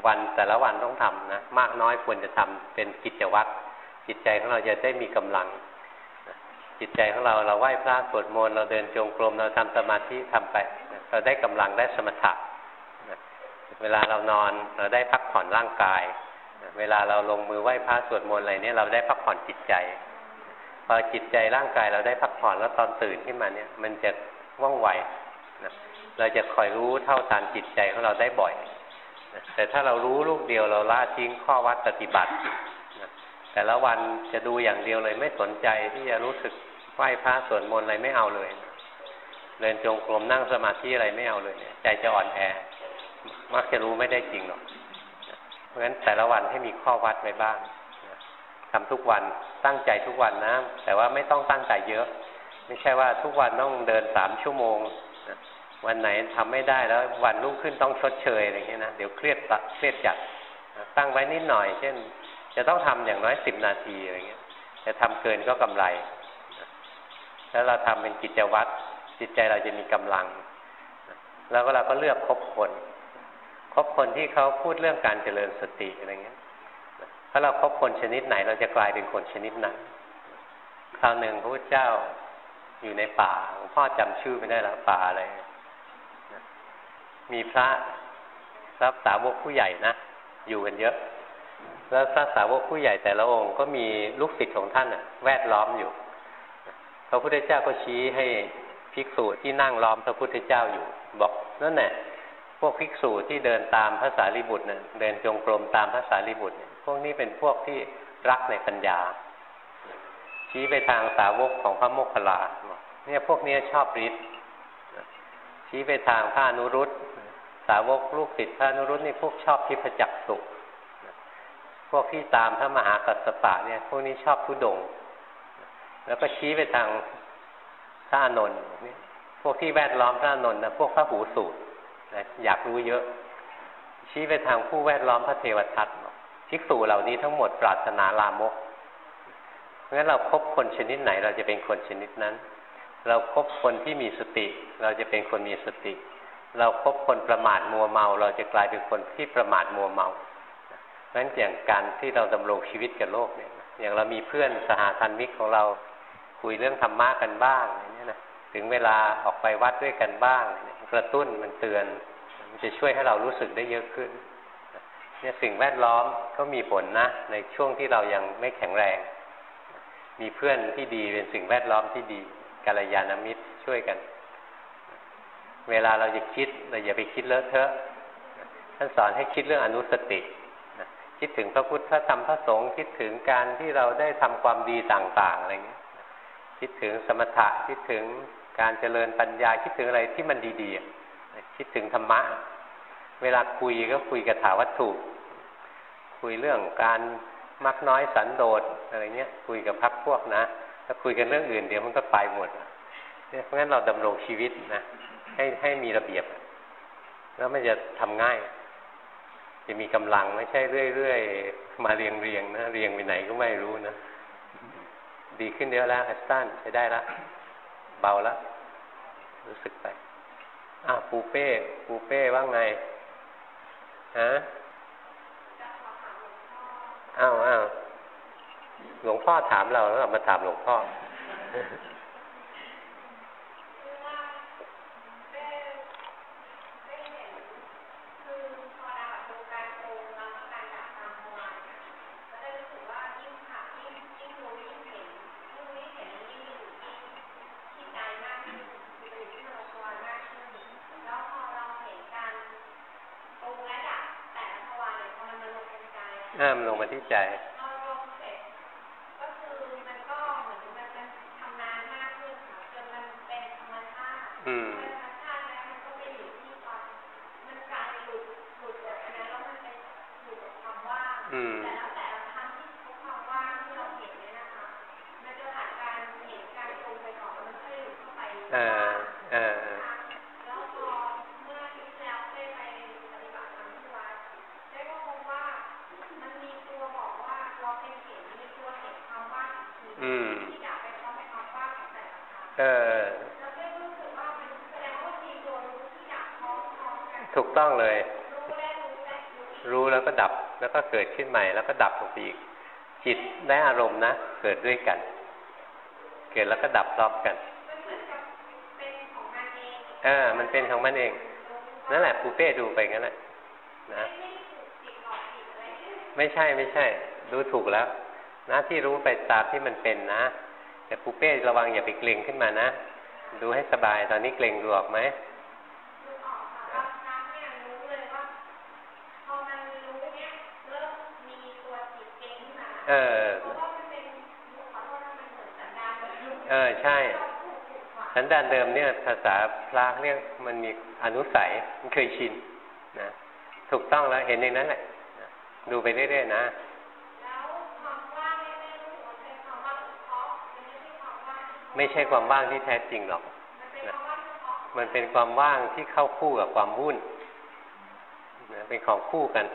วันแต่ละวันต้องทำนะมากน้อยควรจะทำเป็นกิจวัตรจิตใจของเราจะได้มีกำลัง จิตใจของเราเราไหว้พระสวดมนต์เราเดินจงกรมเราทำสมาธิทำไป เราได้กำลังได้สมถะเวลาเรานอนเราได้พักผ่อนร่างกาย เวลาเราลงมือไหว้พระสวดมนต์อะไรเนี่ยเราได้พักผ่อนจิตใจ พอจิตใจร่างกายเราได้พักผ่อนแล้วตอนตื่นขึ้นมาเนี่ย มันจะว่องไวเราจะคอยรู้เท่าทันจิตใจของเราได้บ่อยแต่ถ้าเรารู้ลูกเดียวเราละทิ้งข้อวัดปฏิบัติ แต่ละวันจะดูอย่างเดียวเลย ไม่สนใจที่จะรู้สึกไหว้พระสวดมนต์อะไรไม่เอาเลยเดินจงกรมนั่งสมาธิอะไรไม่เอาเลยเนี่ยใจจะอ่อนแอ มักจะรู้ไม่ได้จริงหรอกเพราะฉะนั้นแต่ละวันให้มีข้อวัดไว้บ้างทำทุกวันตั้งใจทุกวันนะ แต่ว่าไม่ต้องตั้งใจเยอะ ไม่ใช่ว่าทุกวันต้องเดินสามชั่วโมงวันไหนทำไม่ได้แล้ววันรุ่งขึ้นต้องชดเชยอะไรเงี้ยนะเดี๋ยวเครียดเครียดจัดตั้งไว้นิดหน่อย เช่น จะต้องทำอย่างน้อยสิบนาทีอะไรเงี้ยจะทำเกินก็กำไรแล้วเราทำเป็นกิจวัตรจิตใจเราจะมีกำลัง แล้วก็เราก็เลือกคบคนคบคนที่เขาพูดเรื่องการเจริญสติอะไรเงี้ยถ้าเราคบคนชนิดไหน เราจะกลายเป็นคนชนิดนั้นคราวหนึ่งพระพุทธเจ้าอยู่ในป่าหลวงพ่อจำชื่อไม่ได้แล้วป่าอะไรมีพระพระสาวกผู้ใหญ่นะ อยู่กันเยอะ แล้วพระสาวกผู้ใหญ่แต่ละองค์ก็มีลูกศิษย์ของท่านอะแวดล้อมอยู่ พระพุทธเจ้าก็ชี้ให้ภิกษุที่นั่งล้อมพระพุทธเจ้าอยู่ บอกนั่นแหละพวกภิกษุที่เดินตามพระสารีบุตรเนี่ยเดินจงกรมตามพระสารีบุตรเนี่ยพวกนี้เป็นพวกที่รักในปัญญา ชี้ไปทางสาวกของพระโมคคัลลาเนี่ยพวกนี้ชอบฤทธิ์ชี้ไปทางพระนุรุตสาวกลูกศิษย์พระนุรุตนี่พวกชอบทิพจักสุพ วกที่ตามพระมหากัสสปะเนี่ย พวกนี้ชอบทุดง แล้วก็ชี้ไปทางพระอนนท์พวกที่แวดล้อมพระอนนท์นะพวกพระหูสูตรนะอยากรู้เยอะ ชี้ไปทางผู้แวดล้อมพระเทวทัตภิกษุเหล่านี้ทั้งหมดปรารถนาลามกเพราะฉะนั้นเราครบคนชนิดไหน เราจะเป็นคนชนิดนั้น เราครบคนที่มีสติ เราจะเป็นคนมีสติ เราครบคนประมาทมัวเมา เราจะกลายเป็นคนที่ประมาทมัวเมา ราะฉะนั้นอย่างการที่เราดำรงชีวิตกับโลกเนี่ย อย่างเรามีเพื่อนสหธรรมิกของเราคุยเรื่องธรรมะกันบ้างอย่างนี้นะถึงเวลาออกไปวัดด้วยกันบ้าง กระตุ้นมันเตือน มันจะช่วยให้เรารู้สึกได้เยอะขึ้นเนี่ยสิ่งแวดล้อมก็มีผลนะ ในช่วงที่เรายังไม่แข็งแรง มีเพื่อนที่ดีเป็นสิ่งแวดล้อมที่ดีกัลยาณมิตรช่วยกัน เวลาเราจะคิดเราอย่าไปคิดเลอะเทอะท่านสอนให้คิดเรื่องอนุสติ คิดถึงพระพุทธพระธรรมพระสงฆ์คิดถึงการที่เราได้ทำความดีต่างๆอะไรเงี้ยคิดถึงสมถะคิดถึงการเจริญปัญญาคิดถึงอะไรที่มันดีๆคิดถึงธรรมะ เวลาคุยก็คุยกับถาวัตถุ คุยเรื่องการมักน้อยสันโดษอะไรเงี้ย คุยกับพักพวกนะถ้าคุยกันเรื่องอื่นเดี๋ยวมันก็ไปหมดเนี่ยเพราะงั้นเราดำรงชีวิตนะให้ให้มีระเบียบ แล้วมันจะทำง่าย จะมีกำลังไม่ใช่เรื่อยๆมาเรียงเรียงนะเรียงไปไหนก็ไม่รู้นะดีขึ้นเยอะแล้วแอสตันใช้ได้แล้วเบาแล้วรู้สึกไปอ้าวปูเป้ปูเป้ว่าไงฮะอ้าวอ้าวหลวงพ่อถามเราแล้วมาถามหลวงพ่ออ่า มันลงมาที่ใจอืมอืมเออเอออืมเออถูกต้องเลย รู้แล้วก็ดับ แล้วก็เกิดขึ้นใหม่ แล้วก็ดับลงไปอีก จิตและอารมณ์นะ เกิดด้วยกัน เกิดแล้วก็ดับพร้อมกันเออมันเป็นของมันเอง นั่นแหละปูเป้ดูไปงั้นแหละนะไม่ใช่ไม่ใช่ดูถูกแล้วนะที่รู้ไปตามที่มันเป็นนะ แต่ปูเป้ระวังอย่าไปเกรงขึ้นมานะ ดูให้สบายตอนนี้เกรงดูออกไหมเออ เออใช่ สันดานเดิมเนี่ย ภาษาพระเรียกมันมีอนุสัย มันเคยชินนะ ถูกต้องแล้วเห็นอย่างนั้นแหละ ดูไปเรื่อยๆนะ ไม่ใช่ความว่างที่แท้จริงหรอกนะมันเป็นความว่างที่เข้าคู่กับความวุ่นนะเป็นของคู่กัน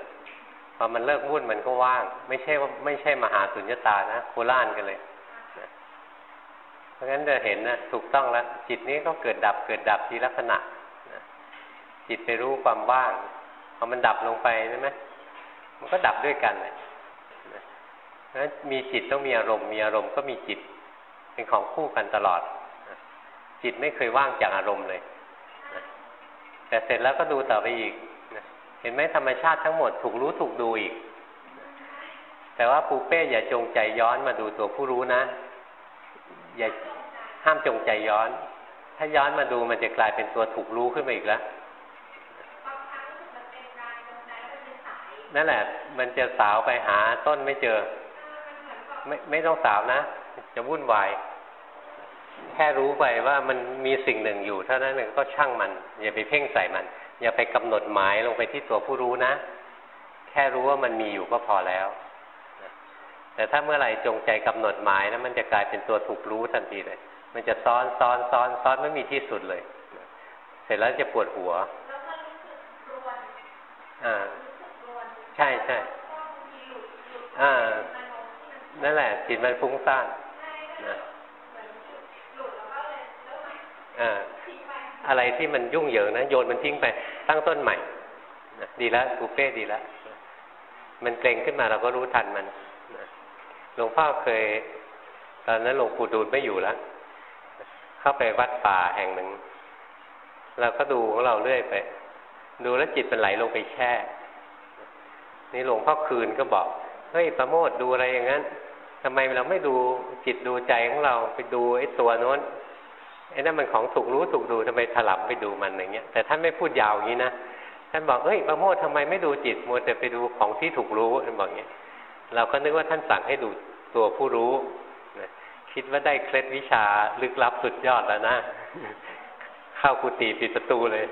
พอมันเลิกวุ่นมันก็ว่าง ไม่ใช่ว่าไม่ใช่มหาสุญญตานะโคล่านกันเลยนะเพราะงั้นจะเห็นนะถูกต้องแล้ว จิตนี้ก็เกิดดับเกิดดับทีละขณะนะจิตไปรู้ความว่างพอมันดับลงไปใช่ไหมมันก็ดับด้วยกันเลยนะเพราะฉะนั้นมีจิตต้องมีอารมณ์ มีอารมณ์ก็มีจิต เป็นของคู่กันตลอด จิตไม่เคยว่างจากอารมณ์เลย แต่เสร็จแล้วก็ดูต่อไปอีก เห็นไหมธรรมชาติทั้งหมดถูกรู้ถูกดูอีก แต่ว่าปูเป้อย่าจงใจย้อนมาดูตัวผู้รู้นะ อย่าห้ามจงใจย้อน ถ้าย้อนมาดูมันจะกลายเป็นตัวถูกรู้ขึ้นมาอีกแล้วนั่นแหละ มันจะสาวไปหาต้นไม่เจอ ไม่ไม่ต้องสาวนะ จะวุ่นวาย แค่รู้ไปว่ามันมีสิ่งหนึ่งอยู่เท่านั้นเองก็ช่างมัน อย่าไปเพ่งใส่มัน อย่าไปกำหนดหมายลงไปที่ตัวผู้รู้นะ แค่รู้ว่ามันมีอยู่ก็พอแล้ว แต่ถ้าเมื่อไหร่จงใจกำหนดหมายนะมันจะกลายเป็นตัวถูกรู้ทันทีเลย มันจะซ้อนซ้อนซ้อนซ้อนไม่มีที่สุดเลย เสร็จแล้วจะปวดหัวอ่าใช่ใช่อ่านั่นแหละจิตมันฟุ้งซ่านนะ อะไรที่มันยุ่งเหยิงนะโยนมันทิ้งไปตั้งต้นใหม่ดีแล้วกูเป้ดีแล้วมันเกรงขึ้นมาเราก็รู้ทันมันหลวงพ่อเคย ตอนนั้นหลวงปู่ดูลไม่อยู่แล้วเข้าไปวัดป่าแห่งหนึ่งเราก็ดูของเราเรื่อยไป ดูแล้วจิตมันไหลลงไปแช่ นี่หลวงพ่อคืนก็บอกเฮ้ยประโมทดูอะไรอย่างนั้นทำไมเราไม่ดูจิตดูใจของเราไปดูไอ้ตัวโน้น ไอ้นั่นมันของถูกรู้ถูกดูทำไมถลับไปดูมันอย่างเงี้ยแต่ท่านไม่พูดยาวอย่างนี้นะท่านบอกเอ้ยประโมททำไมไม่ดูจิตมัวแต่ไปดูของที่ถูกรู้ท่านบอกอย่างนี้เราก็นึกว่าท่านสั่งให้ดูตัวผู้รู้คิดว่าได้เคล็ดวิชาลึกลับสุดยอดแล้วนะเข้ากุฏิปิดประตูเลย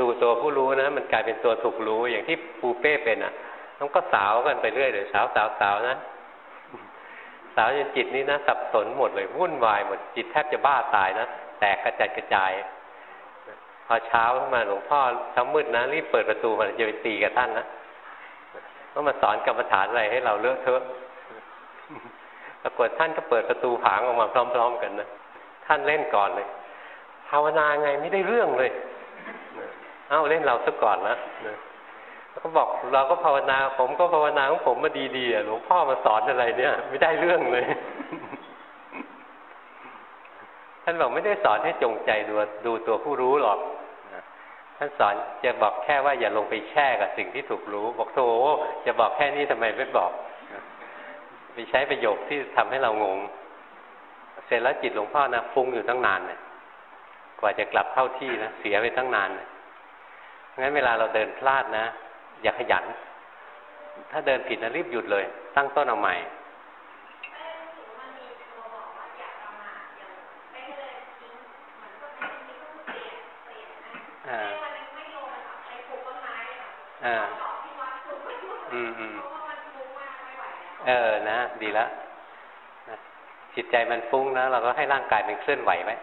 ดูตัวผู้รู้นะ มันกลายเป็นตัวถูกรู้อย่างที่ปูเป้เป็นอะต้องก็สาวกันไปเรื่อยเลยสาวสาวสาวนะสาวจนจิตนี้นะสับสนหมดเลยวุ่นวายหมดจิตแทบจะบ้าตายนะ แตกกระจัดกระจาย พอเช้าขึ้นมาหลวงพ่อเช้ามืดนะรีบเปิดประตูมาจะไปตีกับท่านนะก็มาสอนกรรมฐานอะไรให้เราเลือกเทอะปรากฏท่านก็เปิดประตูผางออกมาพร้อม ๆ กันนะท่านเล่นก่อนเลยภาวนาไงไม่ได้เรื่องเลยเอ้าเล่นเราซะก่อนนะแล้วก็บอกเราก็ภาวนา ผมก็ภาวนาของผมมาดีๆหลวงพ่อมาสอนอะไรเนี่ย ไม่ได้เรื่องเลยานบอกไม่ได้สอนให้จงใจดูดูตัวผู้รู้หรอกท่านสอนจะบอกแค่ว่าอย่าลงไปแช่กับสิ่งที่ถูกรู้ บอกโธ่จะบอกแค่นี้ทำไมไม่บอกไปใช้ประโยคที่ทำให้เรางง เสร็จแล้วจิตหลวงพ่อนะฟุ้งอยู่ตั้งนานเนี่ยกว่าจะกลับเข้าที่นะเสียไปตั้งนานเลยงั้นเวลาเราเดินพลาดนะ อย่าขยัน ถ้าเดินผิดนะรีบหยุดเลย ตั้งต้นเอาใหม่อ่า อ่าอืมอืมเออนะดีแล้วจิตใจมันฟุ้งนะเราก็ให้ร่างกายมันเคลื่อนไหวไว้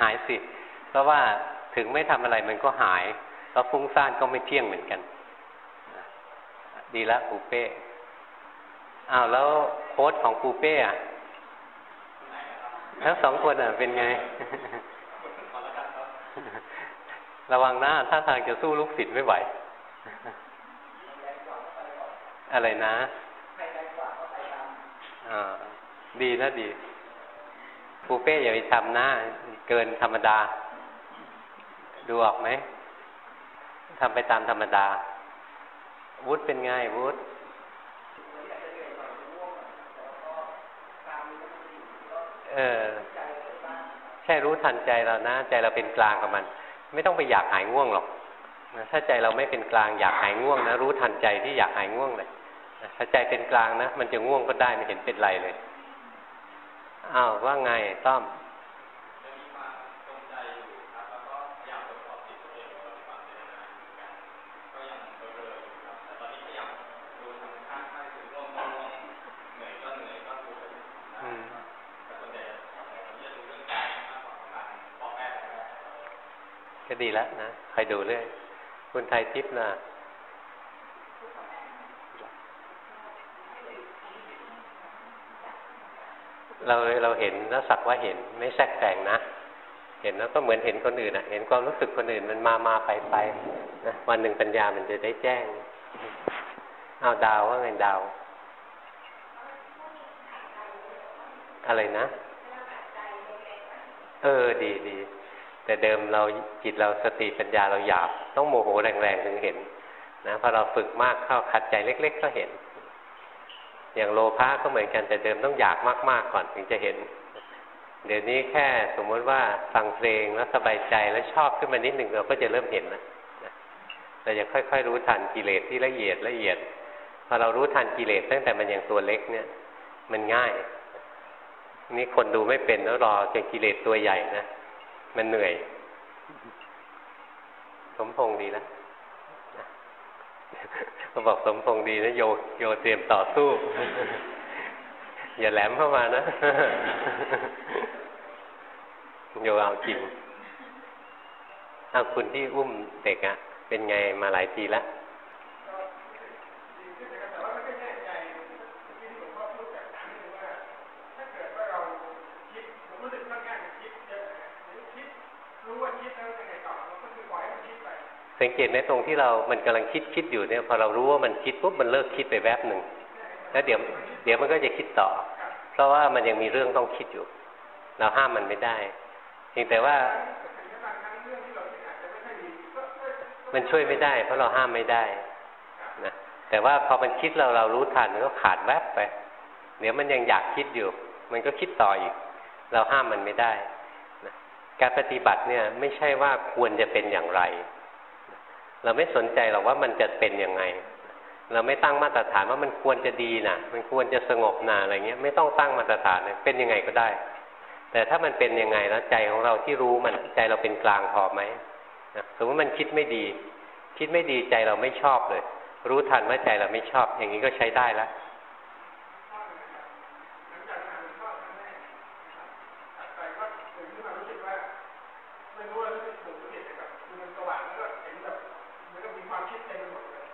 หายสิ เพราะว่าถึงไม่ทำอะไรมันก็หายแล้วฟุ้งซ่านก็ไม่เที่ยงเหมือนกัน ดีละปูเป้อ้าวแล้วโค้ดของปูเป้อะทั้งสองคนอะเป็นไง ระวังนะถ้าทางจะสู้ลูกศิษย์ไม่ไหว อะไรนะดีนะดีปูเป้อย่าไปทำหน้าเกินธรรมดา ดูออกไหมทำไปตามธรรมดา วุฒเป็นไงวุฒเออ แค่รู้ทันใจเรานะ ใจเราเป็นกลางกับมัน ไม่ต้องไปอยากหายง่วงหรอกนะถ้าใจเราไม่เป็นกลางอยากหายง่วงนะรู้ทันใจที่อยากหายง่วงเลยถ้าใจเป็นกลางนะมันจะง่วงก็ได้ไม่เห็นเป็นไรเลยอ้าวว่าไงต้อม ก็ดีแล้วนะคอยดูเรื่อยคุณไทยทิพย์นะเราเราเห็นแล้วสักว่าเห็นไม่แทรกแซงนะเห็นแล้วก็เหมือนเห็นคนอื่นอะ เห็นความรู้สึกคนอื่นมันมามาไปไปนะวันหนึ่งปัญญามันจะได้แจ้งเอาดาวว่าไงดาว อะไรนะ เออดีดี แต่เดิมเราจิตเราสติปัญญาเราหยาบ ต้องโมโหแรงๆถึงเห็นนะพอเราฝึกมากเข้าขัดใจเล็ก ๆ ก็เห็น อย่างโลภะก็เหมือนกันแต่เดิมต้องอยากมากๆก่อนถึงจะเห็น เดี๋ยวนี้แค่สมมติว่าฟังเพลงแล้วสบายใจแล้วชอบขึ้นมานิดหนึ่งเราก็จะเริ่มเห็นนะเราจะค่อย ๆ รู้ทันกิเลสที่ละเอียดละเอียดพอเรารู้ทันกิเลสตั้งแต่มันยังตัวเล็กเนี่ย มันง่าย นี่คนดูไม่เป็นแล้วรอจนกิเลสตัวใหญ่นะ มันเหนื่อย สมพงษ์ดีแล้วเขาบอกสมพงษ์ดีนะโยโยเตรียมต่อสู้ อย่าแหลมเข้ามานะ โยเอาจริงเอาคุณที่อุ้มเด็กอะ่ะเป็นไงมาหลายปีแล้ว สังเกตไหมตรงที่เรา มันกำลังคิดคิดอยู่เนี่ย พอเรารู้ว่ามันคิดปุ๊บมันเลิกคิดไปแวบหนึ่งแล้วเดี๋ยวเดี๋ยวมันก็จะคิดต่อ เพราะว่ามันยังมีเรื่องต้องคิดอยู่ เราห้ามมันไม่ได้เพียงแต่ว่า มันช่วยไม่ได้ เพราะเราห้ามไม่ได้นะแต่ว่าพอมันคิดเราเรารู้ทันมันก็ขาดแวบไป เดี๋ยวมันยังอยากคิดอยู่ มันก็คิดต่ออีก เราห้ามมันไม่ได้นะการปฏิบัติเนี่ยไม่ใช่ว่าควรจะเป็นอย่างไร เราไม่สนใจหรอกว่ามันจะเป็นยังไง เราไม่ตั้งมาตรฐานว่ามันควรจะดีนะมันควรจะสงบนาอะไรเงี้ย ไม่ต้องตั้งมาตรฐานเลยเป็นยังไงก็ได้ แต่ถ้ามันเป็นยังไงแล้วใจของเราที่รู้มันใจเราเป็นกลางพอไหมนะสมมติมันคิดไม่ดี คิดไม่ดีใจเราไม่ชอบเลย รู้ทันว่าใจเราไม่ชอบ อย่างนี้ก็ใช้ได้แล้ว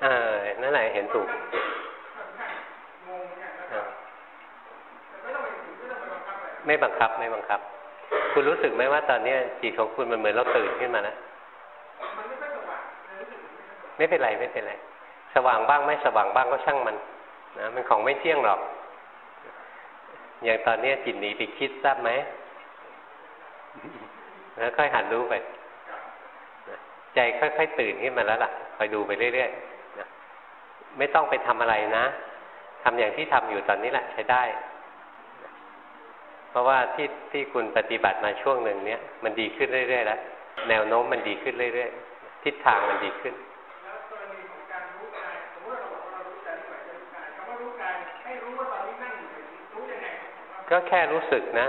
เออ นั่นแหละเห็นถูกไม่บังคับไม่บังคับ คุณรู้สึกไหมว่าตอนนี้จิตของคุณมันเหมือนเราตื่นขึ้นมานะไม่เป็นไรไม่เป็นไร สว่างบ้างไม่สว่างบ้างก็ช่างมันนะมันของไม่เที่ยงหรอก อย่างตอนนี้จิตหนีไปคิดทราบไหมแล้วค่อยหันรู้ไป ใจค่อยๆตื่นขึ้นมาแล้วล่ะคอยดูไปเรื่อยๆ ไม่ต้องไปทำอะไรนะทำอย่างที่ทำอยู่ตอนนี้แหละใช้ได้ เพราะว่าที่ที่คุณปฏิบัติมาช่วงหนึ่งเนี้ยมันดีขึ้นเรื่อยๆแล้วแนวโน้มมันดีขึ้นเรื่อยๆทิศทางมันดีขึ้นก็แค่รู้สึกนะ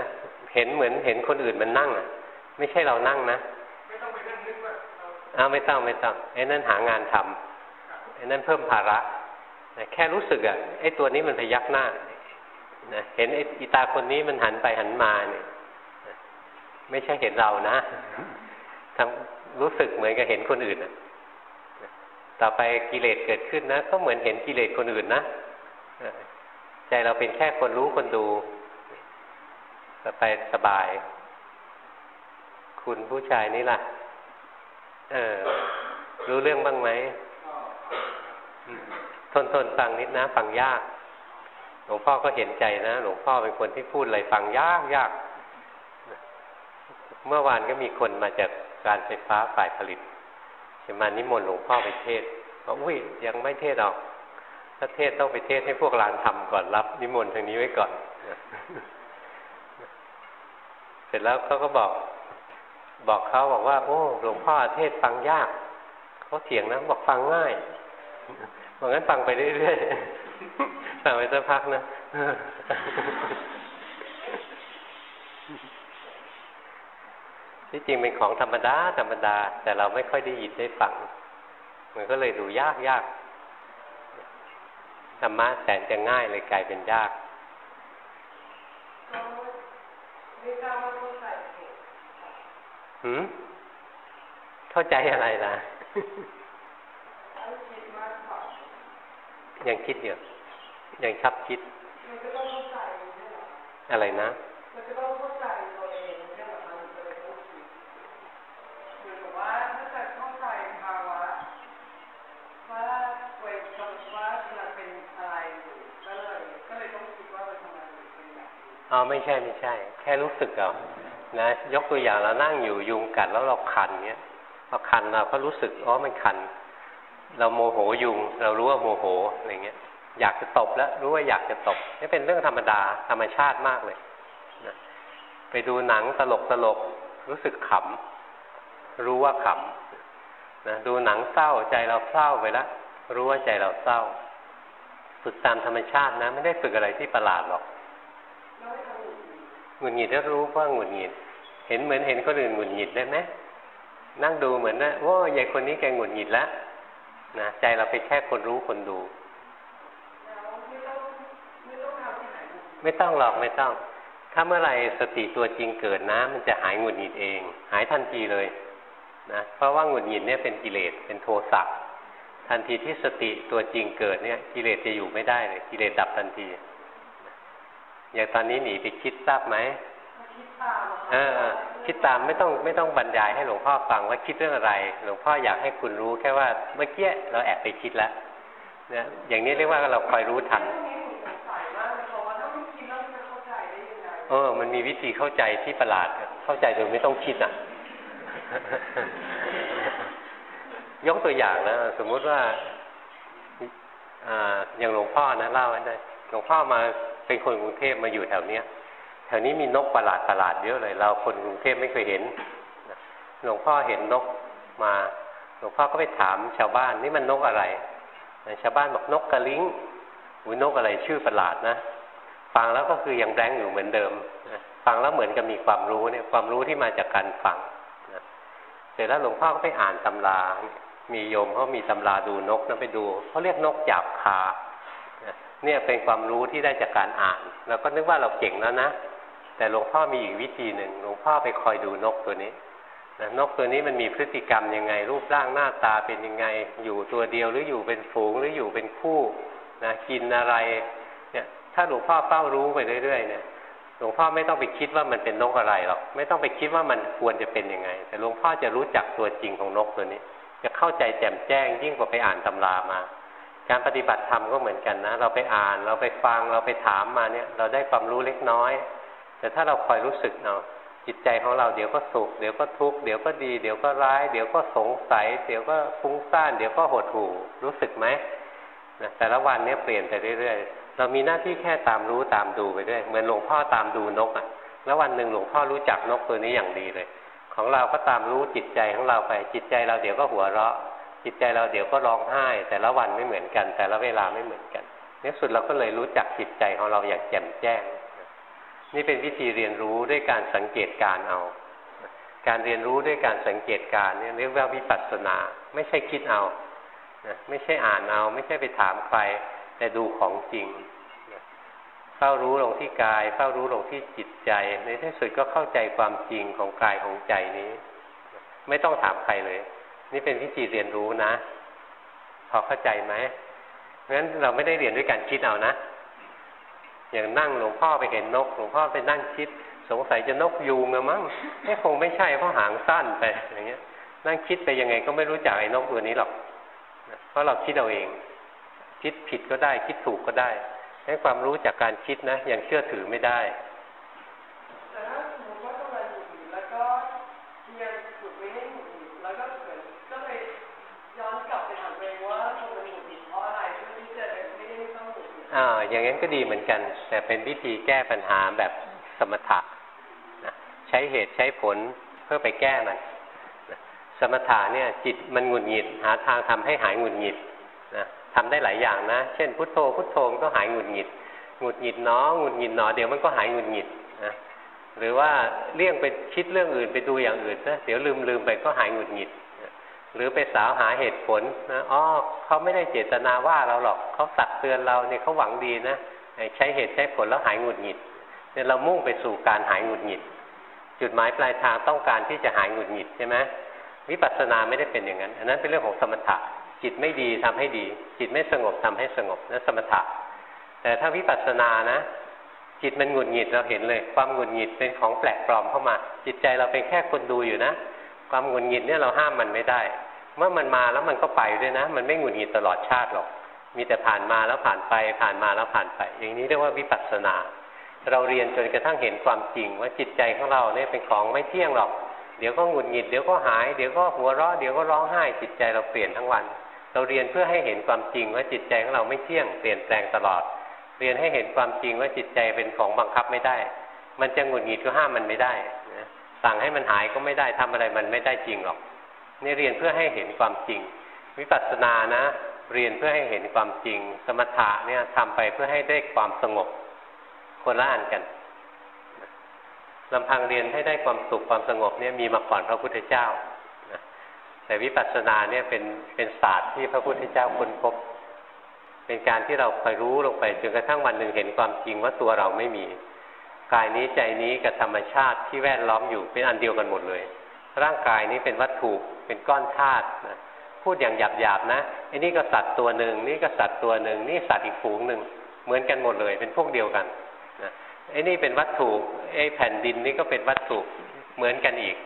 เห็นเหมือนเห็นคนอื่นมันนั่งอะ ไม่ใช่เรานั่งนะ ไม่ต้องไปนั่งนึกว่าอ้าวไม่ต้องไม่ต้องไอ้นั่นหางานทำอั นนั้นเพิ่มภาระนะแค่รู้สึกอะไอ้ตัวนี้มันพยักหน้านะเห็นไอ้อีตาคนนี้มันหันไปหันมาเนี่ยไม่ใช่เห็นเรานะทำรู้สึกเหมือนกับเห็นคนอื่นอะต่อไปกิเลสเกิดขึ้นนะ ก็เหมือนเห็นกิเลสคนอื่นนะใจเราเป็นแค่คนรู้คนดู ต่อไปสบาย คุณผู้ชายนี่ล่ะ เออ รู้เรื่องบ้างไหม ทนทนฟังนิดนะฟังยาก หลวงพ่อก็เห็นใจนะ หลวงพ่อเป็นคนที่พูดอะไรฟังยากยาก เมื่อวานก็มีคนมาจากการไฟฟ้าฝ่ายผลิตจะมานิมนต์หลวงพ่อไปเทศบอกอุ้ยยังไม่เทศออกถ้าเทศต้องไปเทศให้พวกลานทำก่อนรับ นิมนต์ทางนี้ไว้ก่อน เสร็จแล้วเขาก็บอก บอกเขาบอกว่า โอ้ หลวงพ่อเทศฟังยากเขาเถียงนะบอกฟังง่าย ราะงั้นฟังไปเรื่อยๆฟังไปสักพักนะที่จริงเป็นของธรรมดาธรรมดา แต่เราไม่ค่อยได้ยินได้ฟัง มันก็เลยดูยากยากธรรมะแสนจะง่ายเลยกลายเป็นยากหืมเข้าใจอะไรล่ะ ยังคิดอยู่ยังชับคิด อะไรนะอ๋อไม่ใช่ไม่ใช่ แค่รู้สึกเอานะยกตัวอย่างเรานั่งอยู่ยุงกัดแล้วเราคันเนี้ยพอคันเราก็รู้สึกอ๋อมันคัน เราโมโหยุง เรารู้ว่าโมโหอะไรเงี้ย อยากจะตบแล้ว รู้ว่าอยากจะตบนี่เป็นเรื่องธรรมดาธรรมชาติมากเลยนะไปดูหนังตลกตลกรู้สึกขำรู้ว่าขำนะดูหนังเศร้าใจเราเศร้าไปแล้วรู้ว่าใจเราเศร้า ฝึกตามธรรมชาตินะ ไม่ได้ฝึกอะไรที่ประหลาดหรอกหงุดหงิดแล้วรู้ว่าหงุดหงิด เห็นเหมือนเห็นคนอื่นหงุดหงิดได้ไหมนั่งดูเหมือนนะโอ้ยายคนนี้แกหงุดหงิดแล้ว นะใจเราไปแค่คนรู้คนดู ไม่ต้องหรอกไม่ต้อง ถ้าเมื่อไหร่สติตัวจริงเกิดนะ มันจะหายหงุดหงิดเอง หายทันทีเลยนะเพราะว่าหงุดหงิดเนี่ยเป็นกิเลสเป็นโทสะทันทีที่สติตัวจริงเกิดเนี่ย กิเลสจะอยู่ไม่ได้เลยกิเลสดับทันทีอย่างตอนนี้หนีไปคิดทราบไหมคิดตามเออ คิดตามไม่ต้องไม่ต้องบรรยายให้หลวงพ่อฟังว่าคิดเรื่องอะไร หลวงพ่ออยากให้คุณรู้แค่ว่าเมื่อกี้เราแอบไปคิดแล้วนี่ยอย่างนี้เรียกว่าเราคอยรู้ทันเออ มันมีวิธีเข้าใจที่ประหลาด เข้าใจโดยไม่ต้องคิดอะ ยกตัวอย่างนะสมมุติว่าอ่าอย่างหลวงพ่อนะเล่าไว้ได้หลวงพ่อมาเป็นคนกรุงเทพมาอยู่แถวเนี้ย ถวนี้มีนกประหลาดประหลาดเยอะเลย เราคนกรุงเทพไม่เคยเห็นหลวงพ่อเห็นนกมาหลวงพ่อก็ไปถามชาวบ้านนี่มันนกอะไรชาวบ้านบอกนกกระลิงอุ้ยนกอะไรชื่อประหลาดนะฟังแล้วก็คือยังแบงอยู่เหมือนเดิมฟังแล้วเหมือนกับมีความรู้เนี่ยความรู้ที่มาจากการฟังเสร็จแล้วหลวงพ่อก็ไปอ่านตำรา มีโยมเขามีตำราดูนกนะไปดูเขาเรียกนกจับคาเนี่ยเป็นความรู้ที่ได้จากการอ่านเราก็นึกว่าเราเก่งแล้วนะ แต่หลวงพ่อมีอีกวิธีหนึ่งหลวงพ่อไปคอยดูนกตัวนี้นะนกตัวนี้มันมีพฤติกรรมยังไง รูปร่างหน้าตาเป็นยังไง อยู่ตัวเดียวหรืออยู่เป็นฝูงหรืออยู่เป็นคู่นะกินอะไรเนี่ยถ้าหลวงพ่อเฝ้ารู้ไปเรื่อยๆเนี่ยหลวงพ่อไม่ต้องไปคิดว่ามันเป็นนกอะไรหรอกไม่ต้องไปคิดว่ามันควรจะเป็นยังไง แต่หลวงพ่อจะรู้จักตัวจริงของนกตัวนี้ จะเข้าใจแจ่มแจ้งยิ่งกว่าไปอ่านตำรามา การปฏิบัติธรรมก็เหมือนกันนะ เราไปอ่านเราไปฟังเราไปถามมาเนี่ย เราได้ความรู้เล็กน้อย แต่ถ้าเราคอยรู้สึกเนาะจิตใจของเราเดี๋ยวก็สุขเดี๋ยวก็ทุกข์เดี๋ยวก็ดีเดี๋ยวก็ร้าย เดี๋ยวก็สงสัย เดี๋ยวก็ฟุ้งซ่าน เดี๋ยวก็หดหู่รู้สึกไหมนะแต่ละวันเนี้ยเปลี่ยนไปเรื่อยๆ เรามีหน้าที่แค่ตามรู้ตามดูไปเรื่อยเหมือนหลวงพ่อตามดูนกอะ แล้ววันหนึ่งหลวงพ่อรู้จักนกตัวนี้อย่างดีเลย ของเราก็ตามรู้จิตใจของเราไปจิตใจเราเดี๋ยวก็หัวเราะ จิตใจเราเดี๋ยวก็ร้องไห้ แต่ละวันไม่เหมือนกัน แต่ละเวลาไม่เหมือนกันในสุดเราก็เลยรู้จักจิตใจของเราอย่างแจ่มแจ้ง นี่เป็นวิธีเรียนรู้ด้วยการสังเกตการเอา การเรียนรู้ด้วยการสังเกตการเนี่ยเรียกว่าวิปัสสนา ไม่ใช่คิดเอาไม่ใช่อ่านเอา ไม่ใช่ไปถามใคร แต่ดูของจริงเฝ้ารู้ลงที่กายเฝ้ารู้ลงที่จิตใจ ในที่สุดก็เข้าใจความจริงของกายของใจนี้ ไม่ต้องถามใครเลย นี่เป็นวิธีเรียนรู้นะ พอเข้าใจไหมเพราะฉะนั้นเราไม่ได้เรียนด้วยการคิดเอานะ อย่างนั่งหลวงพ่อไปเห็นนก หลวงพ่อไปนั่งคิด สงสัยจะนกยูงอะมั้งนี่คงไม่ใช่เพราะหางสั้นไปอย่างเงี้ย นั่งคิดไปยังไงก็ไม่รู้จักไอ้นกตัวนี้หรอกเพราะเราคิดเอาเอง คิดผิดก็ได้ คิดถูกก็ได้ให้ความรู้จากการคิดนะยังเชื่อถือไม่ได้ อ่าอย่างนั้นก็ดีเหมือนกัน แต่เป็นวิธีแก้ปัญหาแบบสมถะนะใช้เหตุใช้ผลเพื่อไปแก้มันนะสมถะเนี่ยจิตมันหงุดหงิด หาทางทำให้หายหงุดหงิดนะทำได้หลายอย่างนะ เช่น พุทโธพุทโธก็หายหงุดหงิดหงุดหงิดเนาะหงุดหงิดเนาะเดี๋ยวมันก็หายหงุดหงิดนะหรือว่าเลี่ยงไปคิดเรื่องอื่นไปดูอย่างอื่นนะเดี๋ยวลืมลืมไปก็หายหงุดหงิด หรือไปสาวหาเหตุผลนะอ๋อเขาไม่ได้เจตนาว่าเราหรอกเขาตักเตือนเราเนี่ยเขาหวังดีนะใช้เหตุใช้ผลแล้วหายหงุดหงิดเนี่ยเรามุ่งไปสู่การหายหงุดหงิด จุดหมายปลายทางต้องการที่จะหายหงุดหงิดใช่ไหมวิปัสสนาไม่ได้เป็นอย่างนั้น อันนั้นเป็นเรื่องของสมถะ จิตไม่ดีทำให้ดี จิตไม่สงบทำให้สงบนั่นสมถะ แต่ถ้าวิปัสสนานะ จิตมันหงุดหงิดเราเห็นเลย ความหงุดหงิดเป็นของแปลกปลอมเข้ามา จิตใจเราเป็นแค่คนดูอยู่นะ ความหงุดหงิดเนี่ยเราห้ามมันไม่ได้ เมื่อมันมาแล้วมันก็ไปด้วยนะ มันไม่หงุดหงิดตลอดชาติหรอก มีแต่ผ่านมาแล้วผ่านไป ผ่านมาแล้วผ่านไป อย่างนี้เรียกว่าวิปัสสนา เราเรียนจนกระทั่งเห็นความจริงว่าจิตใจของเราเนี่ยเป็นของไม่เที่ยงหรอก เดี๋ยวก็หงุดหงิด เดี๋ยวก็หาย เดี๋ยวก็หัวเราะ เดี๋ยวก็ร้องไห้ จิตใจเราเปลี่ยนทั้งวัน เราเรียนเพื่อให้เห็นความจริงว่าจิตใจของเราไม่เที่ยง เปลี่ยนแปลงตลอด เรียนให้เห็นความจริงว่าจิตใจเป็นของบังคับไม่ได้ มันจะหงุดหงิดก็ห้ามมันไม่ได้ สั่งให้มันหายก็ไม่ได้ทำอะไรมันไม่ได้จริงหรอกนี่เรียนเพื่อให้เห็นความจริง วิปัสสนานะ เรียนเพื่อให้เห็นความจริง สมถะเนี่ยทำไปเพื่อให้ได้ความสงบคนละอันกันลำพังเรียนให้ได้ความสุขความสงบเนี่ยมีมาก่อนพระพุทธเจ้าแต่วิปัสสนาเนี่ยเป็นเป็นศาสตร์ที่พระพุทธเจ้าค้นพบ เป็นการที่เราคอยรู้ลงไปจนกระทั่งวันหนึ่งเห็นความจริงว่าตัวเราไม่มี กายนี้ใจนี้กับธรรมชาติที่แวดล้อมอยู่เป็นอันเดียวกันหมดเลย ร่างกายนี้เป็นวัตถุเป็นก้อนธาตุนะพูดอย่างหยาบๆนะไอ้นี่ก็สัตว์ตัวหนึ่งนี่ก็สัตว์ตัวหนึ่งนี่สัตว์อีกฝูงหนึ่งเหมือนกันหมดเลย เป็นพวกเดียวกันนะไอ้นี่เป็นวัตถุไอ้แผ่นดินนี่ก็เป็นวัตถุเหมือนกันอีก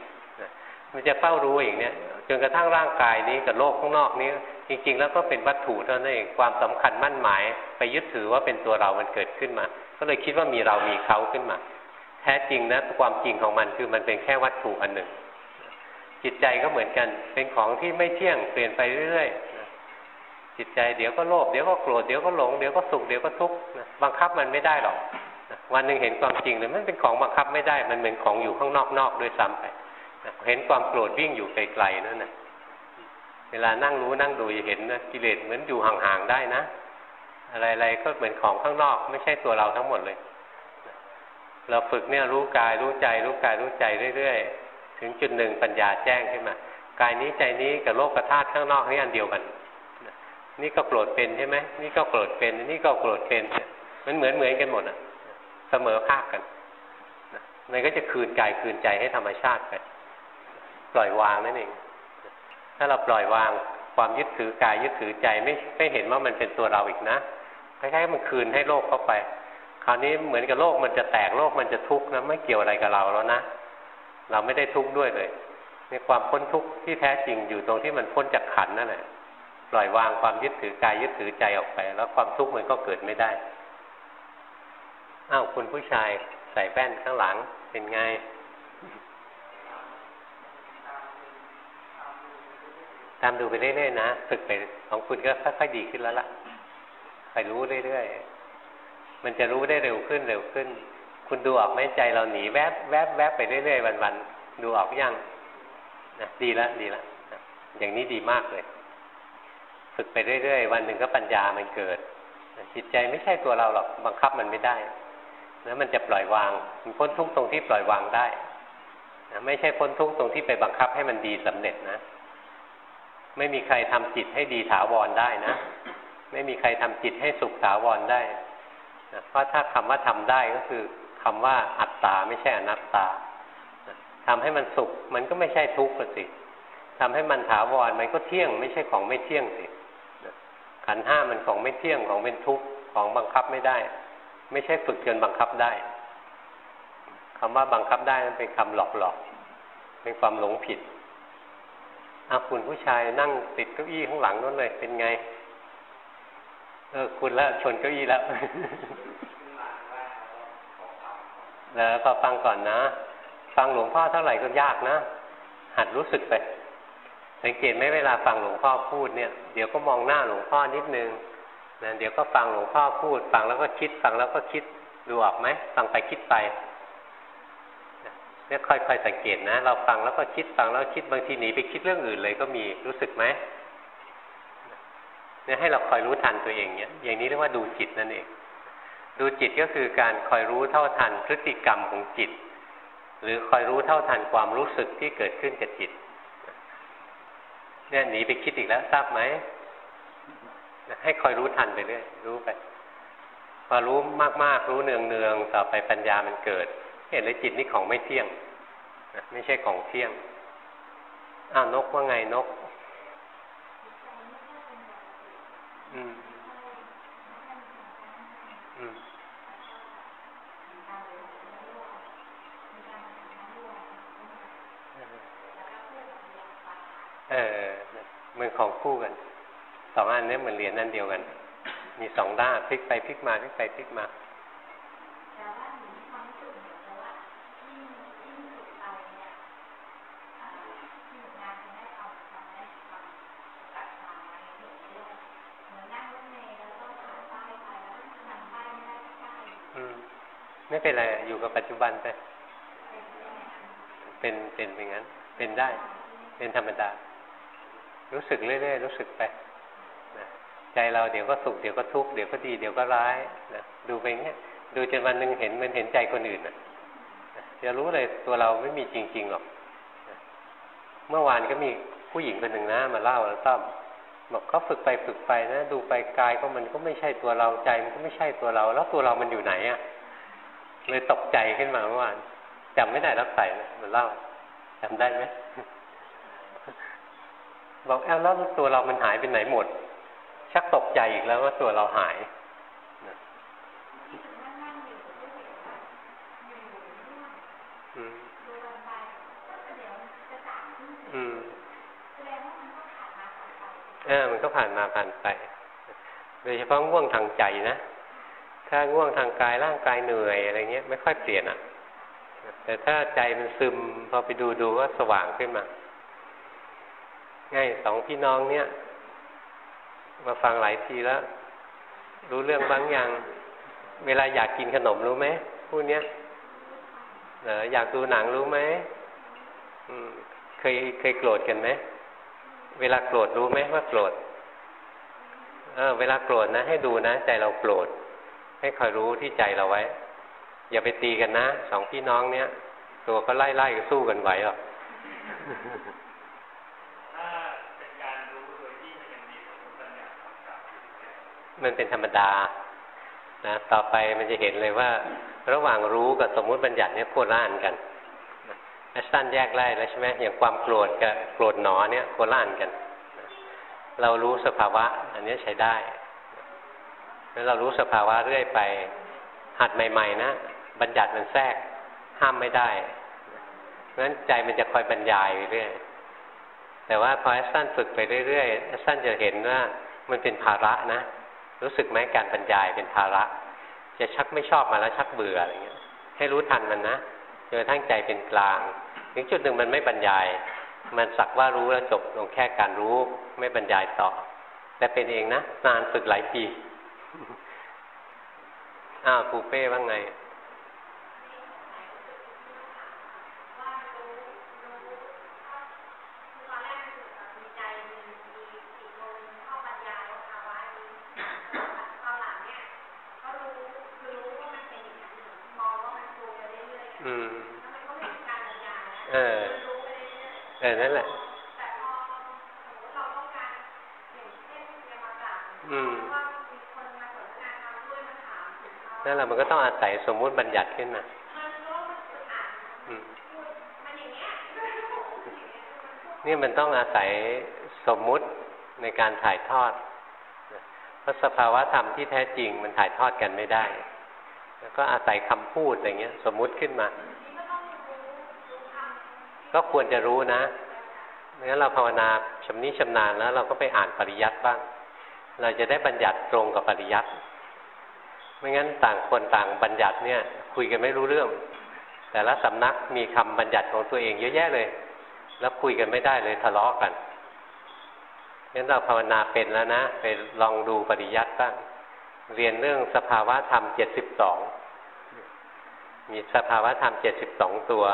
นะมันจะเฝ้ารู้อย่างเนี้ยจนกระทั่งร่างกายนี้กับโลกข้างนอกนี้ จริง ๆ แล้วก็เป็นวัตถุเท่านั้นเองความสำคัญมั่นหมาย ไปยึดถือว่าเป็นตัวเรามันเกิดขึ้นมา ก็เลยคิดว่ามีเรามีเขาขึ้นมา แท้จริงนะความจริงของมันคือมันเป็นแค่วัตถุอันหนึ่ง จิตใจก็เหมือนกัน เป็นของที่ไม่เที่ยงเปลี่ยนไปเรื่อยๆจิตใจเดี๋ยวก็โลภเดี๋ยวก็โกรธเดี๋ยวก็หลงเดี๋ยวก็สุขเดี๋ยวก็ทุกข์บังคับมันไม่ได้หรอกวันหนึ่งเห็นความจริงเลยมันเป็นของบังคับไม่ได้ มันเหมือนของอยู่ข้างนอกๆด้วยซ้ำไปเห็นความโกรธวิ่งอยู่ไกลๆนั่นนะเวลานั่งรู้นั่งดูจะเห็นนะกิเลสเหมือนอยู่ห่างๆได้นะ อะไรๆก็เหมือนของข้างนอก ไม่ใช่ตัวเราทั้งหมดเลย เราฝึกเนี่ยรู้กายรู้ใจรู้กายรู้ใจเรื่อยๆ ถึงจุดหนึ่งปัญญาแจ้งขึ้นมากายนี้ใจนี้กับโลกธาตุข้างนอกนี่อันเดียวกัน นี่ก็โกรธเป็นใช่ไหมนี่ก็โกรธเป็น นี่ก็โกรธเป็น มันเหมือนเหมือนกันหมดอะ เสมอภาคกันมันก็จะคืนกายคืนใจให้ธรรมชาติไปปล่อยวางนั่นเอง ถ้าเราปล่อยวางความยึดถือกายยึดถือใจไม่ไม่เห็นว่ามันเป็นตัวเราอีกนะ คล้ายๆมันคืนให้โลกเข้าไป คราวนี้เหมือนกับโลกมันจะแตกโลกมันจะทุกข์นะไม่เกี่ยวอะไรกับเราแล้วนะเราไม่ได้ทุกข์ด้วยเลยในความพ้นทุกข์ที่แท้จริงอยู่ตรงที่มันพ้นจากขันนั่นแหละปล่อยวางความยึดถือกายยึดถือใจออกไป แล้วความทุกข์มันก็เกิดไม่ได้อ้าวคุณผู้ชายใส่แว่นข้างหลังเป็นไงตามดูไปเรื่อยๆนะฝึกไปของคุณก็ค่อยๆดีขึ้นแล้วล่ะ ไปรู้เรื่อยๆมันจะรู้ได้เร็วขึ้นเร็วขึ้น คุณดูออกไหมใจเราหนีแวบแวบแวบไปเรื่อยๆวันๆดูออกยังนะดีล้วดีล้วอย่างนี้ดีมากเลย ฝึกไปเรื่อยๆวันหนึ่งก็ปัญญามันเกิดจิตใจไม่ใช่ตัวเราหรอกบังคับมันไม่ได้แล้วมันจะปล่อยวางมันพ้นทุกตรงที่ปล่อยวางได้นะไม่ใช่พ้นทุกตรงที่ไปบังคับให้มันดีสำเร็จนะ ไม่มีใครทำจิตให้ดีถาวรได้นะ ไม่มีใครทำจิตให้สุขถาวรได้นะเพราะถ้าคำว่าทำได้ก็คือคำว่าอัตตาไม่ใช่อนัตตาทำให้มันสุขมันก็ไม่ใช่ทุกข์สิทำให้มันถาวรมันก็เที่ยง ไม่ใช่ของไม่เที่ยงสิขันห้ามันของไม่เที่ยงของเป็นทุกข์ของบังคับไม่ได้ ไม่ใช่ฝึกจนบังคับได้คำว่าบังคับได้มันเป็นคำหลอกๆเป็นความหลงผิดอาคุณผู้ชายนั่งติดเก้าอี้ข้างหลังนั่นเลยเป็นไง เออคุณแล้วชนเก้าอี้แล้วแล้วก็ฟังก่อนนะ ฟังหลวงพ่อเท่าไหร่ก็ยากนะ หัดรู้สึกไป สังเกตไหมเวลาฟังหลวงพ่อพูดเนี่ย เดี๋ยวก็มองหน้าหลวงพ่อนิดนึงนะเดี๋ยวก็ฟังหลวงพ่อพูด ฟังแล้วก็คิด ฟังแล้วก็คิด ดูออกไหม ฟังไปคิดไปเนี่ยค่อยๆสังเกตนะ เราฟังแล้วก็คิด ฟังแล้วคิด บางทีหนีไปคิดเรื่องอื่นเลยก็มี รู้สึกไหม เนี่ยให้เราคอยรู้ทันตัวเองเนี่ยอย่างนี้เรียกว่าดูจิตนั่นเอง ดูจิตก็คือการคอยรู้เท่าทันพฤติกรรมของจิต หรือคอยรู้เท่าทันความรู้สึกที่เกิดขึ้นกับจิตเนี่ยหนีไปคิดอีกแล้วทราบไหมให้คอยรู้ทันไปเรื่อยรู้ไปพอรู้มากๆ รู้เนืองๆต่อไปปัญญามันเกิด เห็นเลยจิตนี่ของไม่เที่ยงไม่ใช่ของเที่ยงอ้าวนกว่าไงนก อืมอืมเออมันของคู่กันสองอันนี้เหมือนเหรียญนั่นเดียวกัน มีสองด้านพลิกไปพลิกมาพลิกไปพลิกมา เป็นไรอยู่กับปัจจุบันไปเป็นเป็นเป็นงั้น เป็นได้ เป็นธรรมดา รู้สึกเรื่อยๆรู้สึกไปนะใจเราเดี๋ยวก็สุขเดี๋ยวก็ทุกข์เดี๋ยวก็ดีเดี๋ยวก็ร้ายนะดูไปเงี้ยดูจนวันหนึ่งเห็นมันเห็นใจคนอื่นนะจะรู้เลยตัวเราไม่มีจริงๆหรอกเมื่อวานก็มีผู้หญิงคนหนึ่งนะมาเล่าแล้วต้อมบอกเขาฝึกไปฝึกไปนะ ดูไปกายก็มันก็ไม่ใช่ตัวเราใจมันก็ไม่ใช่ตัวเรา แล้วตัวเรามันอยู่ไหนอะ่ะ เลยตกใจขึ้นมาเมื่อวานจำไม่ได้รับใส่มันเล่าจำได้ไหมบอกแอลแล้วตัวเรามันหายไปไหนหมด ชักตกใจอีกแล้วว่าตัวเราหายอืมอืมเออมันก็ผ่านมาผ่านไป โดยเฉพาะง่วงทางใจนะ ถ้าง่วงทางกายร่างกายเหนื่อยอะไรเงี้ยไม่ค่อยเปลี่ยนอะ แต่ถ้าใจมันซึมพอไปดูดูว่าสว่างขึ้นมา ง่ายสองพี่น้องเนี้ยมาฟังหลายทีแล้ว รู้เรื่องบางอย่างเวลาอยากกินขนมรู้ไหมพูดเนี้ยเอออยากดูหนังรู้ไหมเคยเคยโกรธกันไหมเวลาโกรธรู้ไหมว่าโกรธเออเวลาโกรธนะ ให้ดูนะใจเราโกรธ ให้คอยรู้ที่ใจเราไว้ อย่าไปตีกันนะสองพี่น้องเนี้ยตัวก็ไล่ไล่สู้กันไหวหรอกมันเป็นธรรมดานะต่อไปมันจะเห็นเลยว่า ระหว่างรู้กับสมมุติบัญญัติเนี่ยโคล่านกันสั้นแยกได้แล้วใช่ไหมอย่างความโกรธกับโกรธหนอเนี่ยคนละอันกัน เรารู้สภาวะ อันนี้ใช้ได้ แล้วเรารู้สภาวะเรื่อยไป หัดใหม่ ๆ นะ บัญญัติมันแทรก ห้ามไม่ได้เพราะฉะนั้นใจมันจะคอยบรรยายเรื่อย แต่ว่าพอแอสซันฝึกไปเรื่อยๆแอสซันจะเห็นว่ามันเป็นภาระนะ รู้สึกไหมการบรรยายเป็นภาระ จะชักไม่ชอบมาแล้วชักเบื่ออะไรเงี้ย ให้รู้ทันมันนะจนทั้งใจเป็นกลาง ถึงจุดหนึ่งมันไม่บรรยาย มันสักว่ารู้แล้วจบลงแค่การรู้ไม่บรรยายต่อ แต่เป็นเองนะนานฝึกหลายปี อ้าวปูเป้ว่าไงเออเออนั่นแหละอืม นั่นแหละมันก็ต้องอาศัยสมมุติบัญญัติขึ้นมานี่มันต้องอาศัยสมมุติในการถ่ายทอดเพราะสภาวะธรรมที่แท้จริงมันถ่ายทอดกันไม่ได้ แล้วก็อาศัยคำพูดอะไรเงี้ย สมมุติขึ้นมา ก็ควรจะรู้นะงั้นเราภาวนาชำนิชำนาญแล้ว เราก็ไปอ่านปริยัติบ้าง เราจะได้บัญญัติตรงกับปริยัติ ไม่งั้นต่างคนต่างบัญญัติเนี่ย คุยกันไม่รู้เรื่อง แต่ละสำนักมีคำบัญญัติของตัวเองเยอะแยะเลย แล้วคุยกันไม่ได้เลยทะเลาะกันงั้นเราภาวนาเป็นแล้วนะไปลองดูปริยัติบ้างเรียนเรื่องสภาวะธรรมเจ็ดสิบสองมีสภาวะธรรมเจ็ดสิบสองตัว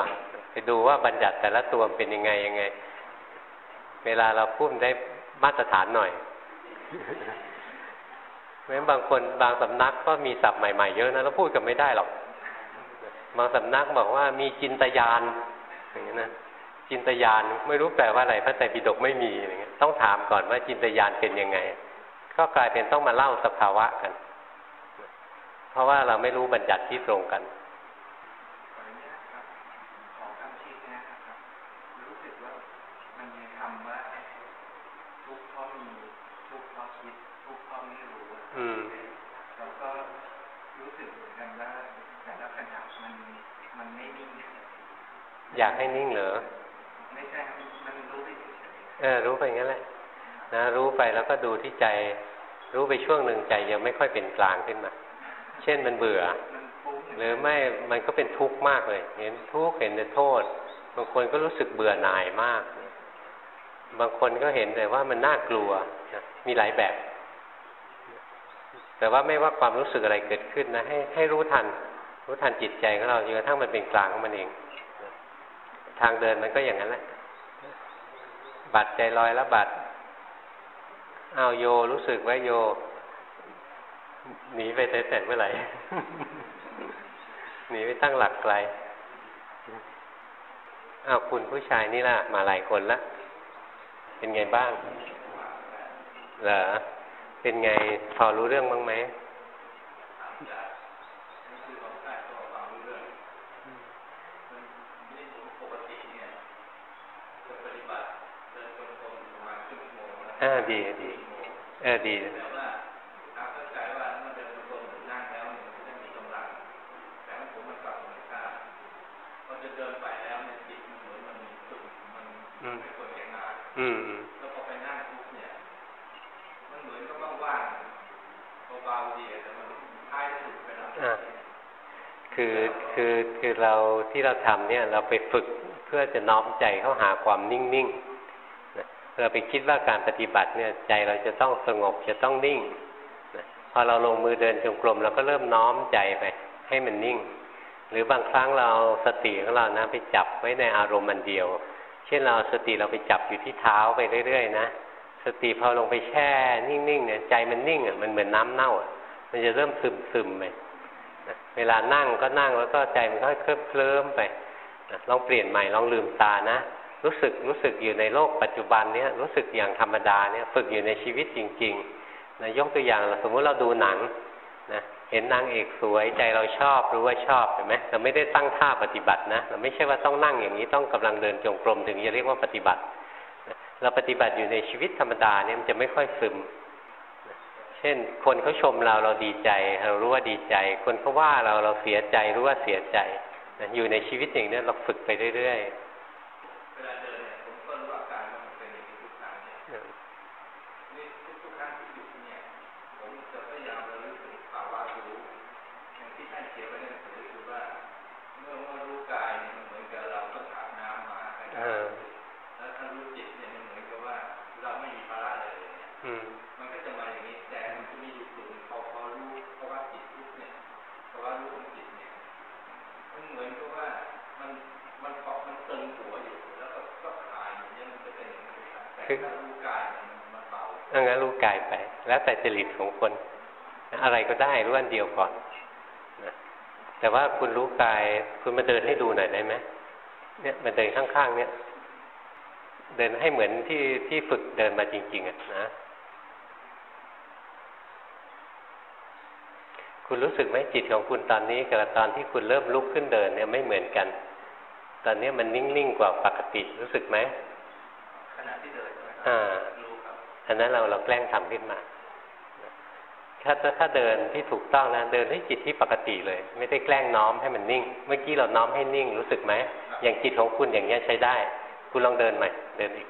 ไปดูว่าบัญญัติแต่ละตัวเป็นยังไงยังไง เวลาเราพูดได้มาตรฐานหน่อย เพราะฉะนั้นบางคนบางสำนักก็มีศัพท์ใหม่ๆเยอะนะแล้วพูดกันไม่ได้หรอก บางสำนักบอกว่ามีจินตยานอย่างนี้นะจินตยานไม่รู้แปลว่าอะไรพระไตรปิฎกไม่มีอย่างเงี้ยต้องถามก่อนว่าจินตยานเป็นยังไง ก็กลายเป็นต้องมาเล่าสภาวะกัน เพราะว่าเราไม่รู้บัญญัติที่ตรงกัน อยากให้นิ่งเหรอไม่ใช่มันรู้ไปเออรู้ไปงั้นแหละนะรู้ไปแล้วก็ดูที่ใจ รู้ไปช่วงหนึ่งใจยังไม่ค่อยเป็นกลางขึ้นมา เช่นมันเบื่อ หรือไม่มันก็เป็นทุกข์มากเลย เห็นทุกข์เห็นแต่โทษ บางคนก็รู้สึกเบื่อหน่ายมาก บางคนก็เห็นแต่ว่ามันน่ากลัวมีหลายแบบ แต่ว่าไม่ว่าความรู้สึกอะไรเกิดขึ้นนะ ให้ให้รู้ทัน รู้ทันจิตใจของเราจนกระทั่งมันเป็นกลางของมันเอง ทางเดินมันก็อย่างนั้นแหละ บัดใจลอยแล้วบัดเอาโยรู้สึกว่าโย หนีไปแต่แต่เมื่อไหร่หนีไปตั้งหลักไกลอ้าวคุณผู้ชายนี่ล่ะ มาหลายคนละ เป็นไงบ้าง เหรอ เป็นไงพอรู้เรื่องบ้างไหม อ่าดีดีเออดีแต่ว่าาเข้าใจว่ามันจะเป็นคนนั่งแล้วมันจะมีกำลังแต่ผมมันกลับมาค่าพอจะเดินไปแล้วเนี่ยจิตมันเหมือนมันสุดมันไม่ควรแก่งานแล้วพอไปนั่งทุกเนี่ย มันเหมือนกับว่างๆเบาๆดีแต่มันท้ายสุดไปแล้วคือคือคือเราที่เราทำเนี่ย เราไปฝึกเพื่อจะน้อมใจเข้าหาความนิ่งๆ เราไปคิดว่าการปฏิบัติเนี่ยใจเราจะต้องสงบจะต้องนิ่งพอเราลงมือเดินจงกรมเราก็เริ่มน้อมใจไป ให้มันนิ่ง หรือบางครั้งเราสติของเรานะไปจับไว้ในอารมณ์มันเดียว เช่นเราสติเราไปจับอยู่ที่เท้าไปเรื่อยๆนะสติพอลงไปแช่นิ่งๆเนี่ยใจมันนิ่งอะมันเหมือนน้าเน่าอะมันจะเริ่มซึมซึมไปเวลานั่งก็นั่งแล้วก็ใจมันก็เคลิ้มเคลิ้มไปลองเปลี่ยนใหม่ลองลืมตานะ รู้สึกรู้สึกอยู่ในโลกปัจจุบันเนี้ยรู้สึกอย่างธรรมดาเนี่ยฝึกอยู่ในชีวิตจริงๆนะยกตัวอย่างสมมุติเราดูหนังนะเห็นนางเอกสวยใจเราชอบรู้ว่าชอบเห็นไหมเราไม่ได้ตั้งท่าปฏิบัตินะเราไม่ใช่ว่าต้องนั่งอย่างนี้ต้องกำลังเดินจงกรมถึงจะเรียกว่าปฏิบัติเราปฏิบัติอยู่ในชีวิตธรรมดาเนี่ยมันจะไม่ค่อยซึม เช่น คนเขาชมเราเราดีใจ เรารู้ว่าดีใจ คนเขาว่าเราเราเสียใจรู้ว่าเสียใจ อยู่ในชีวิตอย่างนี้เราฝึกไปเรื่อยๆ กายไป แล้วแต่จริตของคน อะไรก็ได้รู้อันเดียวก่อนนะแต่ว่าคุณรู้กาย คุณมาเดินให้ดูหน่อยได้ไหมเนี่ยมาเดินข้างๆเนี่ย เดินให้เหมือนที่ที่ฝึกเดินมาจริง ๆอะนะคุณรู้สึกไหมจิตของคุณตอนนี้กับตอนที่คุณเริ่มลุกขึ้นเดินเนี่ยไม่เหมือนกัน ตอนนี้มันนิ่งๆกว่าปกติรู้สึกไหมขณะที่เดินอ่า อันนั้นเราเราแกล้งทำขึ้นมาถ้าถ้าเดินที่ถูกต้องนะเดินให้จิตที่ปกติเลย ไม่ได้แกล้งน้อมให้มันนิ่ง เมื่อกี้เราน้อมให้นิ่งรู้สึกไหมอย่างจิตของคุณอย่างเงี้ยใช้ได้ คุณลองเดินใหม่ เดินอีก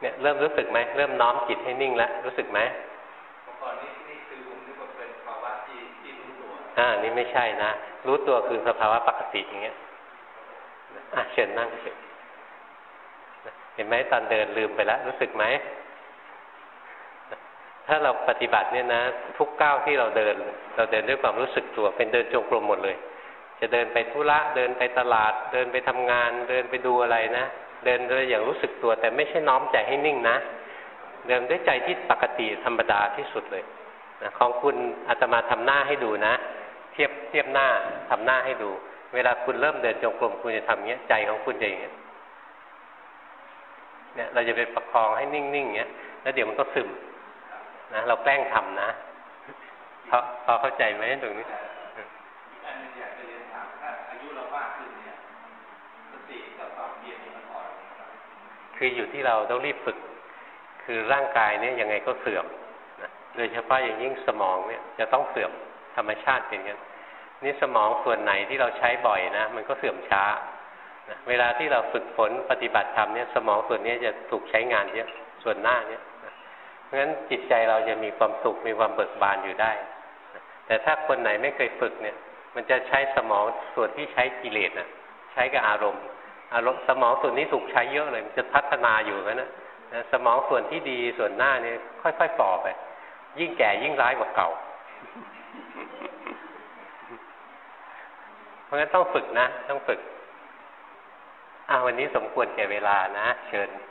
เนี่ยเริ่มรู้สึกไหมเริ่มน้อมจิตให้นิ่งแล้วรู้สึกไหมก่อนนี้นี่คือผมนึกว่าเป็นภาวะที่ที่รู้ตัวอ่านี่ไม่ใช่นะรู้ตัวคือสภาวะปกติอย่างเงี้ยอะเชิญนั่งเชิญ เห็นไหมตอนเดินลืมไปแล้วรู้สึกไหม ถ้าเราปฏิบัติเนี่ยนะ ทุกก้าวที่เราเดิน เราเดินด้วยความรู้สึกตัว เป็นเดินจงกรมหมดเลย จะเดินไปธุระเดินไปตลาด เดินไปทำงาน เดินไปดูอะไรนะเดินโดยอย่างรู้สึกตัว แต่ไม่ใช่น้อมใจให้นิ่งนะ เดินด้วยใจที่ปกติธรรมดาที่สุดเลยนะของคุณอาตมาทำหน้าให้ดูนะ เทียบเทียบหน้าทำหน้าให้ดู เวลาคุณเริ่มเดินจงกรมคุณจะทำเงี้ยใจของคุณจะอย่างเงี้ย เนี่ยเราจะไปประคองให้นิ่งๆเงี้ยแล้วเดี๋ยวมันก็ซึมนะเราแกล้งทำนะพอพอเข้าใจไหมตรงนี้คืออยู่ที่เราต้องรีบฝึก คือร่างกายเนี่ยยังไงก็เสื่อมนะโดยเฉพาะอย่างยิ่งสมองเนี่ยจะต้องเสื่อมธรรมชาติเป็นอย่างนี้นี่สมองส่วนไหนที่เราใช้บ่อยนะ มันก็เสื่อมช้า เวลาที่เราฝึกฝนปฏิบัติธรรมเนี่ยสมองส่วนนี้จะถูกใช้งานเยอะส่วนหน้าเนี่ยเพราะฉะนั้นจิตใจเราจะมีความสุขมีความเบิกบานอยู่ได้ แต่ถ้าคนไหนไม่เคยฝึกเนี่ย มันจะใช้สมองส่วนที่ใช้กิเลสนะใช้กับอารมณ์อารมณ์สมองส่วนนี้ถูกใช้เยอะเลยมันจะพัฒนาอยู่กันนะสมองส่วนที่ดีส่วนหน้าเนี่ยค่อยๆฝ่อไป ยิ่งแก่ยิ่งร้ายกว่าเก่า เพราะฉะนั้นต้องฝึกนะ ต้องฝึก อ่าวันนี้สมควรแก่เวลานะ เชิญเชิญ